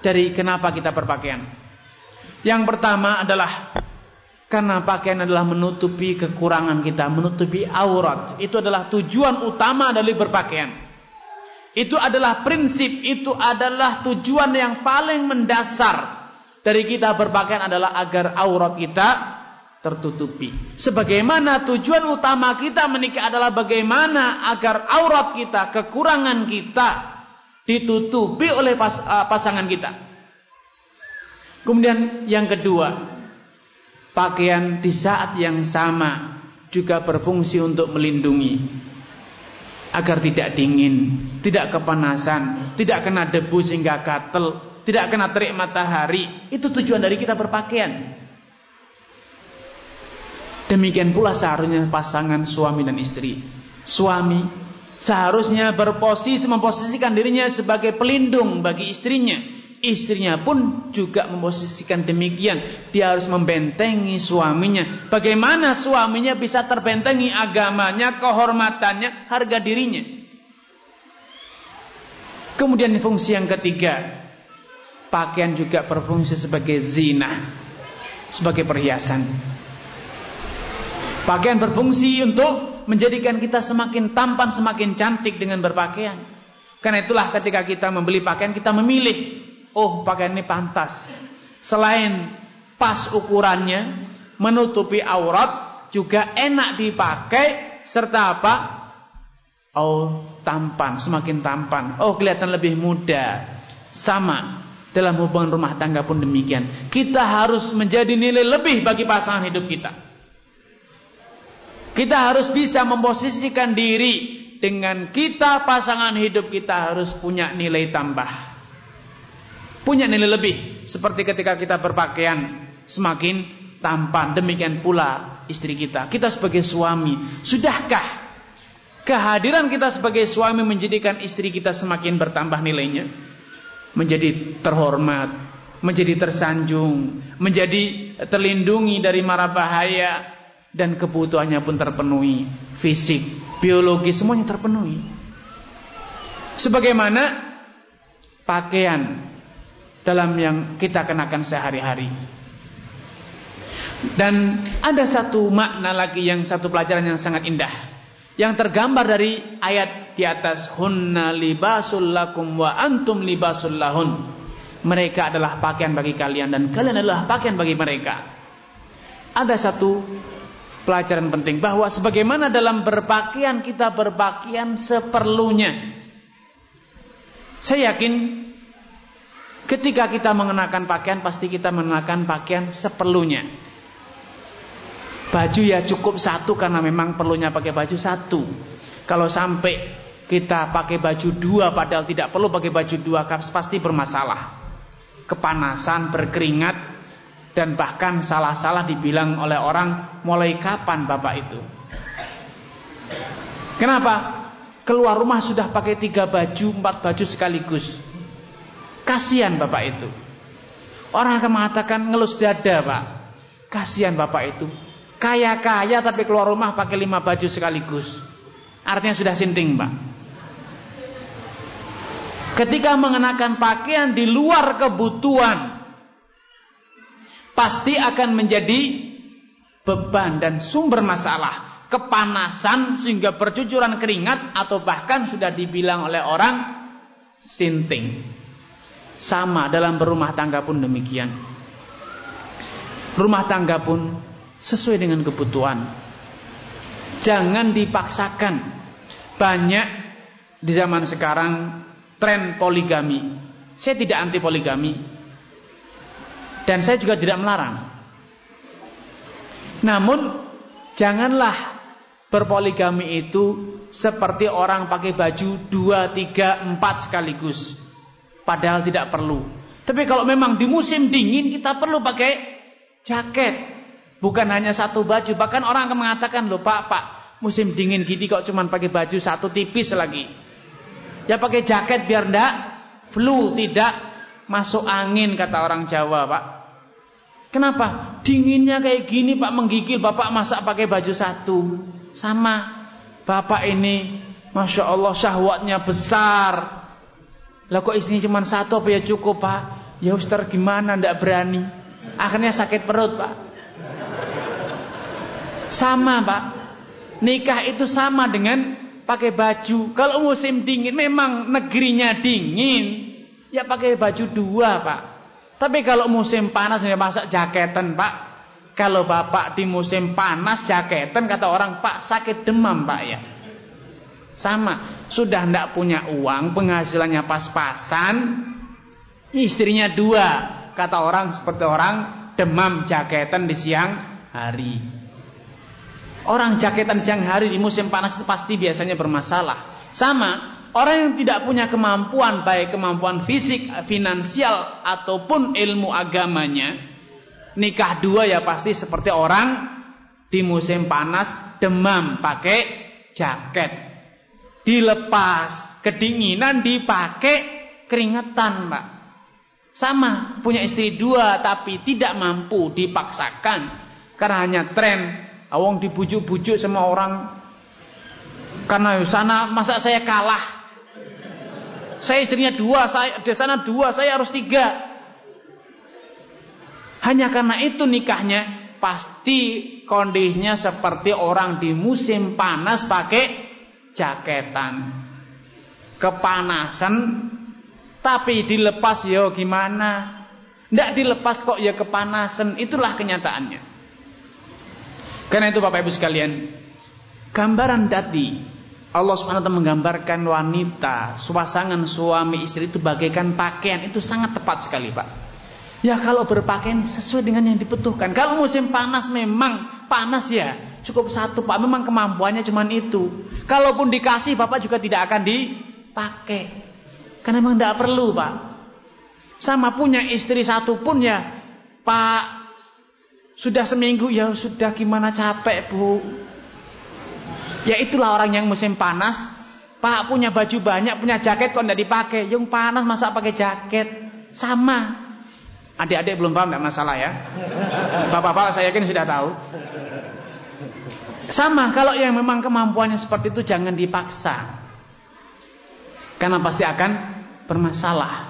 dari kenapa kita berpakaian. Yang pertama adalah karena pakaian adalah menutupi kekurangan kita, menutupi aurat. Itu adalah tujuan utama dari berpakaian. Itu adalah prinsip, itu adalah tujuan yang paling mendasar dari kita berpakaian adalah agar aurat kita tertutupi. Sebagaimana tujuan utama kita menikah adalah bagaimana agar aurat kita, kekurangan kita ditutupi oleh pas, uh, pasangan kita. Kemudian yang kedua, pakaian di saat yang sama juga berfungsi untuk melindungi agar tidak dingin, tidak kepanasan, tidak kena debu sehingga gatel, tidak kena terik matahari. Itu tujuan dari kita berpakaian. Demikian pula seharusnya pasangan suami dan istri. Suami seharusnya berposisi memposisikan dirinya sebagai pelindung bagi istrinya. Istrinya pun juga memposisikan demikian. Dia harus membentengi suaminya. Bagaimana suaminya bisa terbentengi agamanya, kehormatannya, harga dirinya. Kemudian fungsi yang ketiga, pakaian juga berfungsi sebagai zina, sebagai perhiasan. Pakaian berfungsi untuk menjadikan kita semakin tampan, semakin cantik dengan berpakaian. Karena itulah ketika kita membeli pakaian kita memilih, oh pakaian ini pantas. Selain pas ukurannya, menutupi aurat, juga enak dipakai serta apa? Oh, tampan, semakin tampan. Oh, kelihatan lebih muda. Sama dalam hubungan rumah tangga pun demikian. Kita harus menjadi nilai lebih bagi pasangan hidup kita. Kita harus bisa memposisikan diri dengan kita pasangan hidup kita harus punya nilai tambah. Punya nilai lebih seperti ketika kita berpakaian semakin tampan demikian pula istri kita. Kita sebagai suami, sudahkah kehadiran kita sebagai suami menjadikan istri kita semakin bertambah nilainya? Menjadi terhormat, menjadi tersanjung, menjadi terlindungi dari mara bahaya dan kebutuhannya pun terpenuhi, fisik, biologi semuanya terpenuhi. Sebagaimana pakaian dalam yang kita kenakan sehari-hari. Dan ada satu makna lagi yang satu pelajaran yang sangat indah yang tergambar dari ayat di atas hunna libasul lakum wa antum libasul lahun mereka adalah pakaian bagi kalian dan kalian adalah pakaian bagi mereka. Ada satu pelajaran penting bahwa sebagaimana dalam berpakaian kita berpakaian seperlunya. Saya yakin ketika kita mengenakan pakaian pasti kita mengenakan pakaian seperlunya. Baju ya cukup satu karena memang perlunya pakai baju satu. Kalau sampai kita pakai baju dua padahal tidak perlu pakai baju dua pasti bermasalah kepanasan, berkeringat dan bahkan salah-salah dibilang oleh orang mulai kapan Bapak itu? Kenapa? Keluar rumah sudah pakai tiga baju, empat baju sekaligus. Kasihan Bapak itu. Orang akan mengatakan ngelus dada Pak. Kasihan Bapak itu. Kaya-kaya tapi keluar rumah pakai lima baju sekaligus. Artinya sudah sinting Pak. Ketika mengenakan pakaian di luar kebutuhan pasti akan menjadi beban dan sumber masalah, kepanasan sehingga bercucuran keringat atau bahkan sudah dibilang oleh orang sinting. Sama dalam berumah tangga pun demikian. Rumah tangga pun sesuai dengan kebutuhan. Jangan dipaksakan. Banyak di zaman sekarang tren poligami. Saya tidak anti poligami. Dan saya juga tidak melarang. Namun janganlah berpoligami itu seperti orang pakai baju dua, tiga, empat sekaligus. Padahal tidak perlu. Tapi kalau memang di musim dingin kita perlu pakai jaket. Bukan hanya satu baju. Bahkan orang akan mengatakan loh pak, pak musim dingin gini kok cuma pakai baju satu tipis lagi. Ya pakai jaket biar ndak flu, tidak masuk angin kata orang Jawa, Pak. Kenapa? Dinginnya kayak gini Pak menggigil. Bapak masak pakai baju satu. Sama. Bapak ini Masya Allah syahwatnya besar. Lah kok istrinya cuma satu apa ya cukup Pak? Ya Ustaz gimana? Ndak berani. Akhirnya sakit perut Pak. Sama Pak. Nikah itu sama dengan pakai baju. Kalau musim dingin memang negerinya dingin, ya pakai baju dua, Pak. Tapi kalau musim panas ya masak jaketan, Pak. Kalau Bapak di musim panas jaketan kata orang, Pak, sakit demam, Pak ya. Sama, sudah ndak punya uang, penghasilannya pas-pasan, istrinya dua. Kata orang seperti orang demam jaketan di siang hari. Orang jaketan siang hari di musim panas itu pasti biasanya bermasalah. Sama, orang yang tidak punya kemampuan baik kemampuan fisik, finansial ataupun ilmu agamanya, nikah dua ya pasti seperti orang di musim panas demam pakai jaket. Dilepas kedinginan dipakai keringetan, Pak. Sama, punya istri dua tapi tidak mampu dipaksakan karena hanya tren Awong dibujuk-bujuk sama orang karena sana masa saya kalah. Saya istrinya dua, saya di sana dua, saya harus tiga. Hanya karena itu nikahnya pasti kondisinya seperti orang di musim panas pakai jaketan. Kepanasan tapi dilepas ya gimana? Tidak dilepas kok ya kepanasan. Itulah kenyataannya. Karena itu Bapak Ibu sekalian, gambaran tadi Allah SWT menggambarkan wanita, pasangan suami istri itu bagaikan pakaian itu sangat tepat sekali Pak. Ya kalau berpakaian sesuai dengan yang dibutuhkan. Kalau musim panas memang panas ya, cukup satu Pak. Memang kemampuannya cuma itu. Kalaupun dikasih Bapak juga tidak akan dipakai. Karena memang tidak perlu Pak. Sama punya istri satu pun ya, Pak sudah seminggu ya sudah gimana capek bu. Ya itulah orang yang musim panas. Pak punya baju banyak, punya jaket kok tidak dipakai. Yang panas masa pakai jaket? Sama. Adik-adik belum paham tidak masalah ya. Bapak-bapak saya yakin sudah tahu. Sama kalau yang memang kemampuannya seperti itu jangan dipaksa. Karena pasti akan bermasalah.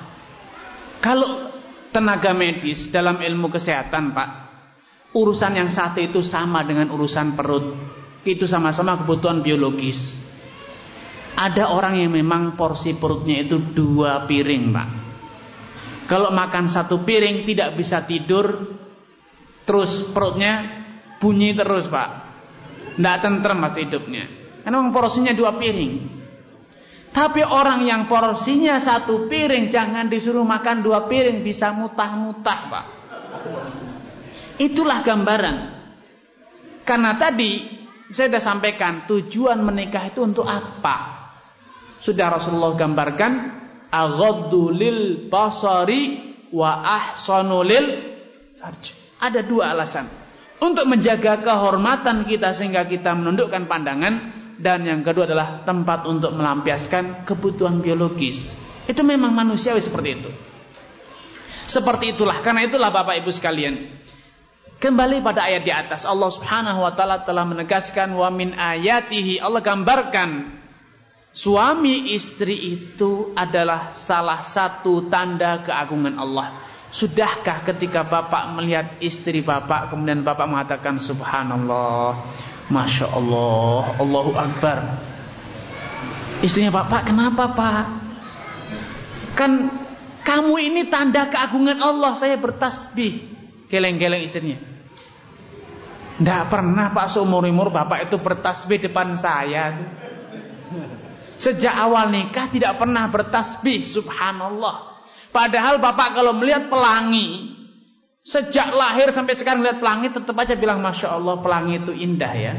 Kalau tenaga medis dalam ilmu kesehatan, Pak, urusan yang satu itu sama dengan urusan perut. Itu sama-sama kebutuhan biologis. Ada orang yang memang porsi perutnya itu dua piring, Pak. Kalau makan satu piring tidak bisa tidur, terus perutnya bunyi terus, Pak. Tidak tentrem pasti hidupnya. Karena memang porsinya dua piring. Tapi orang yang porsinya satu piring jangan disuruh makan dua piring bisa mutah-mutah, Pak. Itulah gambaran. Karena tadi saya sudah sampaikan tujuan menikah itu untuk apa? Sudah Rasulullah gambarkan aghaddu basari wa ahsanu lil farj. Ada dua alasan. Untuk menjaga kehormatan kita sehingga kita menundukkan pandangan dan yang kedua adalah tempat untuk melampiaskan kebutuhan biologis. Itu memang manusiawi seperti itu. Seperti itulah karena itulah Bapak Ibu sekalian. Kembali pada ayat di atas Allah Subhanahu wa taala telah menegaskan wa min ayatihi Allah gambarkan Suami istri itu adalah salah satu tanda keagungan Allah. Sudahkah ketika bapak melihat istri bapak kemudian bapak mengatakan subhanallah, masya Allah, Allahu Akbar. Istrinya bapak kenapa pak? Kan kamu ini tanda keagungan Allah. Saya bertasbih, geleng-geleng istrinya. Tidak pernah pak seumur umur bapak itu bertasbih depan saya. Sejak awal nikah tidak pernah bertasbih subhanallah. Padahal bapak kalau melihat pelangi sejak lahir sampai sekarang melihat pelangi tetap aja bilang masya Allah pelangi itu indah ya.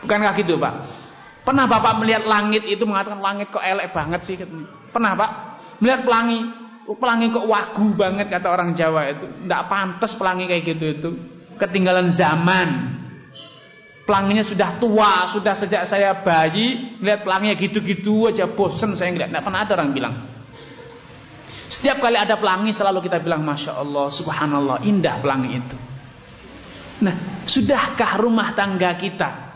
Bukankah gitu pak? Pernah bapak melihat langit itu mengatakan langit kok elek banget sih? Pernah pak? Melihat pelangi, pelangi kok wagu banget kata orang Jawa itu. Tidak pantas pelangi kayak gitu itu. Ketinggalan zaman. Pelanginya sudah tua, sudah sejak saya bayi, lihat pelanginya gitu-gitu aja bosen saya nggak, pernah ada orang bilang. Setiap kali ada pelangi selalu kita bilang Masya Allah, Subhanallah, indah pelangi itu. Nah, sudahkah rumah tangga kita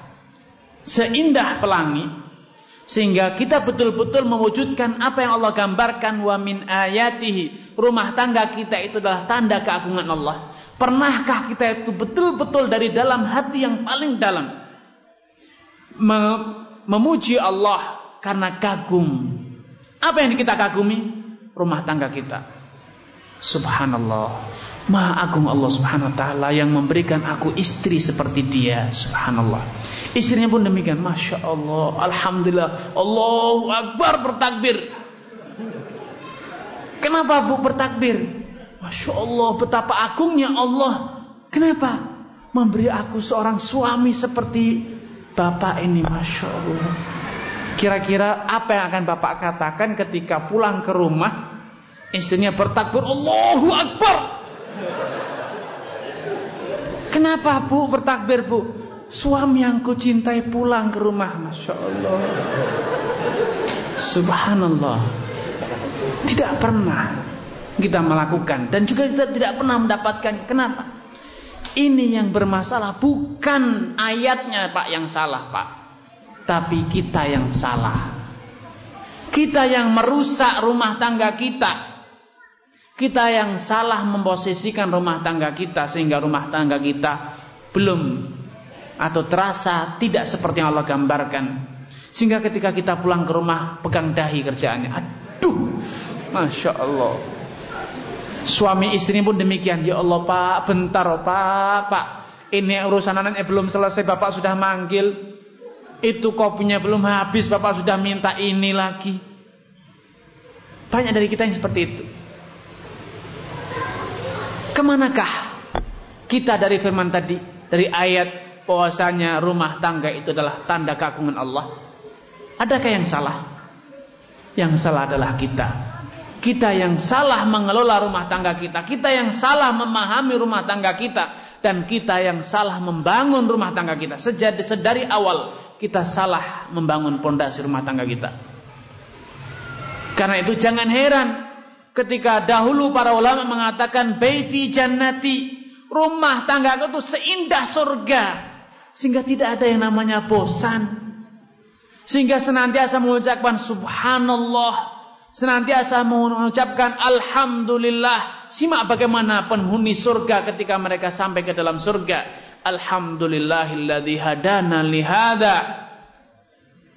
seindah pelangi sehingga kita betul-betul mewujudkan apa yang Allah gambarkan wa min ayatihi rumah tangga kita itu adalah tanda keagungan Allah Pernahkah kita itu betul-betul dari dalam hati yang paling dalam memuji Allah karena kagum? Apa yang kita kagumi? Rumah tangga kita. Subhanallah. Maha agung Allah subhanahu wa ta'ala yang memberikan aku istri seperti dia. Subhanallah. Istrinya pun demikian. Masya Allah. Alhamdulillah. Allahu Akbar bertakbir. Kenapa bu bertakbir? Masya Allah betapa agungnya Allah. Kenapa? Memberi aku seorang suami seperti Bapak ini Masya Allah. Kira-kira apa yang akan Bapak katakan ketika pulang ke rumah Istrinya bertakbir Allahu Akbar Kenapa bu bertakbir bu Suami yang ku cintai pulang ke rumah Masya Allah Subhanallah Tidak pernah kita melakukan dan juga kita tidak pernah mendapatkan. Kenapa? Ini yang bermasalah bukan ayatnya Pak yang salah Pak, tapi kita yang salah. Kita yang merusak rumah tangga kita. Kita yang salah memposisikan rumah tangga kita sehingga rumah tangga kita belum atau terasa tidak seperti yang Allah gambarkan. Sehingga ketika kita pulang ke rumah pegang dahi kerjaannya. Aduh, masya Allah. Suami istri pun demikian. Ya Allah pak, bentar oh, pak, pak. Ini urusan anaknya belum selesai, bapak sudah manggil. Itu kopinya belum habis, bapak sudah minta ini lagi. Banyak dari kita yang seperti itu. Ke manakah kita dari firman tadi, dari ayat bahwasanya rumah tangga itu adalah tanda keagungan Allah? Adakah yang salah? Yang salah adalah kita kita yang salah mengelola rumah tangga kita, kita yang salah memahami rumah tangga kita, dan kita yang salah membangun rumah tangga kita. Sejadi sedari awal kita salah membangun pondasi rumah tangga kita. Karena itu jangan heran Ketika dahulu para ulama mengatakan baiti jannati, rumah tangga itu seindah surga sehingga tidak ada yang namanya bosan. Sehingga senantiasa mengucapkan subhanallah, senantiasa mengucapkan alhamdulillah. Simak bagaimana penghuni surga ketika mereka sampai ke dalam surga. Alhamdulillahilladzi hadana lihada.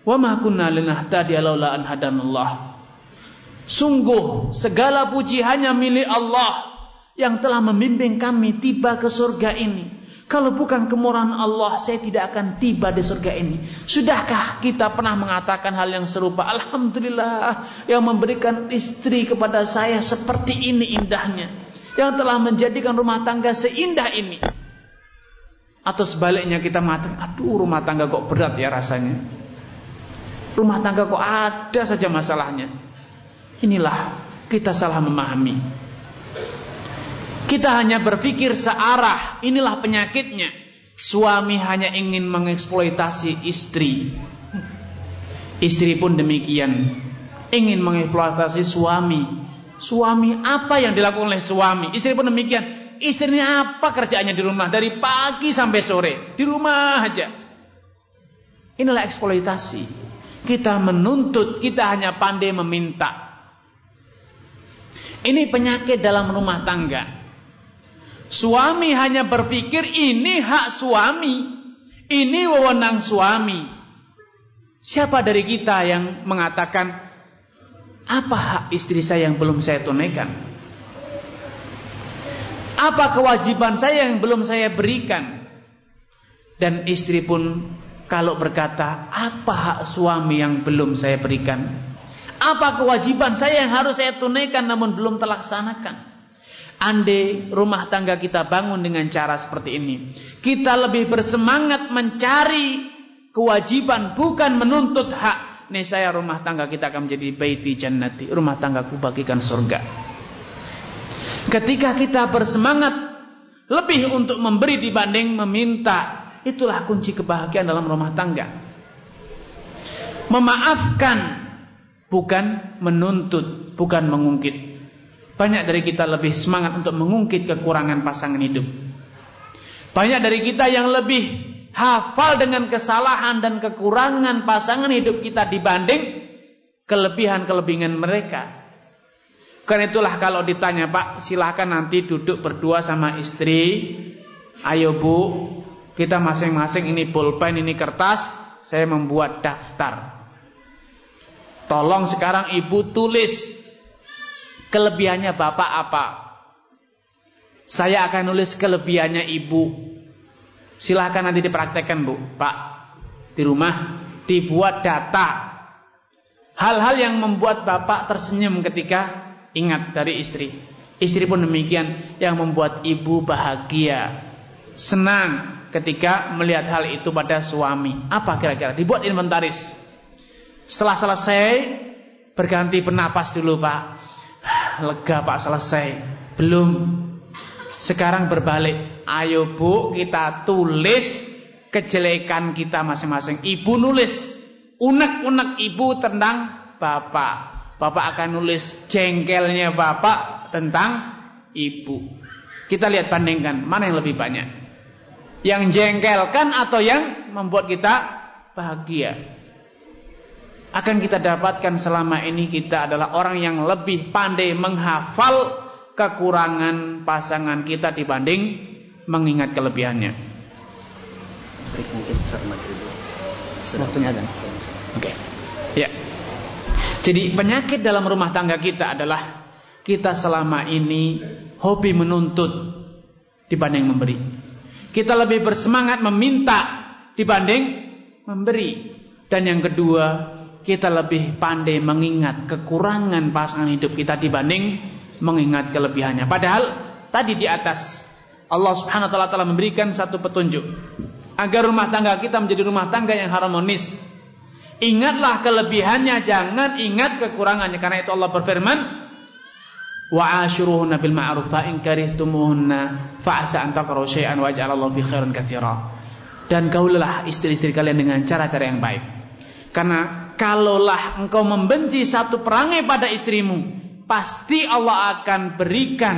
Wa ma kunna linahtadiya laula an hadanallah. Sungguh segala puji hanya milik Allah yang telah membimbing kami tiba ke surga ini. Kalau bukan kemurahan Allah, saya tidak akan tiba di surga ini. Sudahkah kita pernah mengatakan hal yang serupa? Alhamdulillah yang memberikan istri kepada saya seperti ini indahnya. Yang telah menjadikan rumah tangga seindah ini. Atau sebaliknya kita mengatakan, aduh rumah tangga kok berat ya rasanya. Rumah tangga kok ada saja masalahnya. Inilah kita salah memahami. Kita hanya berpikir searah, inilah penyakitnya. Suami hanya ingin mengeksploitasi istri. Istri pun demikian, ingin mengeksploitasi suami. Suami apa yang dilakukan oleh suami? Istri pun demikian. Istrinya apa kerjaannya di rumah dari pagi sampai sore, di rumah aja. Inilah eksploitasi. Kita menuntut, kita hanya pandai meminta. Ini penyakit dalam rumah tangga. Suami hanya berpikir ini hak suami, ini wewenang suami. Siapa dari kita yang mengatakan apa hak istri saya yang belum saya tunaikan? Apa kewajiban saya yang belum saya berikan? Dan istri pun kalau berkata, apa hak suami yang belum saya berikan? Apa kewajiban saya yang harus saya tunaikan namun belum terlaksanakan? Andai rumah tangga kita bangun dengan cara seperti ini, kita lebih bersemangat mencari kewajiban bukan menuntut hak. Nih saya rumah tangga kita akan menjadi baiti jannati, rumah tanggaku bagikan surga. Ketika kita bersemangat lebih untuk memberi dibanding meminta, itulah kunci kebahagiaan dalam rumah tangga. Memaafkan bukan menuntut, bukan mengungkit. Banyak dari kita lebih semangat untuk mengungkit kekurangan pasangan hidup. Banyak dari kita yang lebih hafal dengan kesalahan dan kekurangan pasangan hidup kita dibanding kelebihan-kelebihan mereka. Karena itulah kalau ditanya Pak silahkan nanti duduk berdua sama istri Ayo Bu kita masing-masing ini pulpen ini kertas Saya membuat daftar Tolong sekarang ibu tulis kelebihannya bapak apa. Saya akan nulis kelebihannya ibu. Silahkan nanti dipraktekkan bu, pak. Di rumah dibuat data. Hal-hal yang membuat bapak tersenyum ketika ingat dari istri. Istri pun demikian yang membuat ibu bahagia. Senang ketika melihat hal itu pada suami. Apa kira-kira? Dibuat inventaris. Setelah selesai berganti bernapas dulu Pak. Lega Pak selesai. Belum. Sekarang berbalik. Ayo Bu kita tulis kejelekan kita masing-masing. Ibu nulis unek-unek ibu tentang Bapak. Bapak akan nulis jengkelnya Bapak tentang ibu. Kita lihat bandingkan mana yang lebih banyak. Yang jengkelkan atau yang membuat kita bahagia akan kita dapatkan selama ini kita adalah orang yang lebih pandai menghafal kekurangan pasangan kita dibanding mengingat kelebihannya. Waktunya azan. Oke. Ya. Jadi penyakit dalam rumah tangga kita adalah kita selama ini hobi menuntut dibanding memberi. Kita lebih bersemangat meminta dibanding memberi. Dan yang kedua, kita lebih pandai mengingat kekurangan pasangan hidup kita dibanding mengingat kelebihannya. Padahal tadi di atas Allah Subhanahu wa taala telah memberikan satu petunjuk agar rumah tangga kita menjadi rumah tangga yang harmonis. Ingatlah kelebihannya, jangan ingat kekurangannya. Karena itu Allah berfirman, "Wa bil ma'ruf fa in karihtumuhunna fa asa an takrahu syai'an wa ja'alallahu fi khairan katsira." Dan kaulah istri-istri kalian dengan cara-cara yang baik. Karena kalaulah engkau membenci satu perangai pada istrimu, pasti Allah akan berikan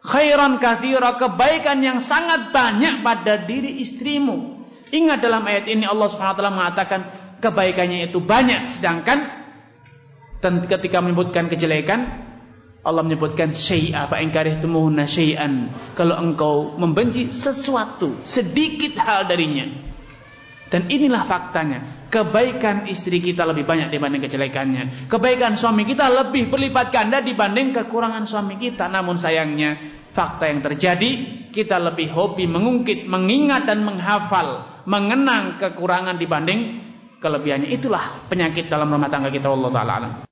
khairan kathira kebaikan yang sangat banyak pada diri istrimu. Ingat dalam ayat ini Allah taala mengatakan kebaikannya itu banyak sedangkan dan ketika menyebutkan kejelekan Allah menyebutkan syai'a fa in karihtumuhunna syai'an kalau engkau membenci sesuatu sedikit hal darinya dan inilah faktanya. Kebaikan istri kita lebih banyak dibanding kejelekannya. Kebaikan suami kita lebih berlipat ganda dibanding kekurangan suami kita. Namun sayangnya fakta yang terjadi kita lebih hobi mengungkit, mengingat dan menghafal, mengenang kekurangan dibanding kelebihannya. Itulah penyakit dalam rumah tangga kita Allah taala.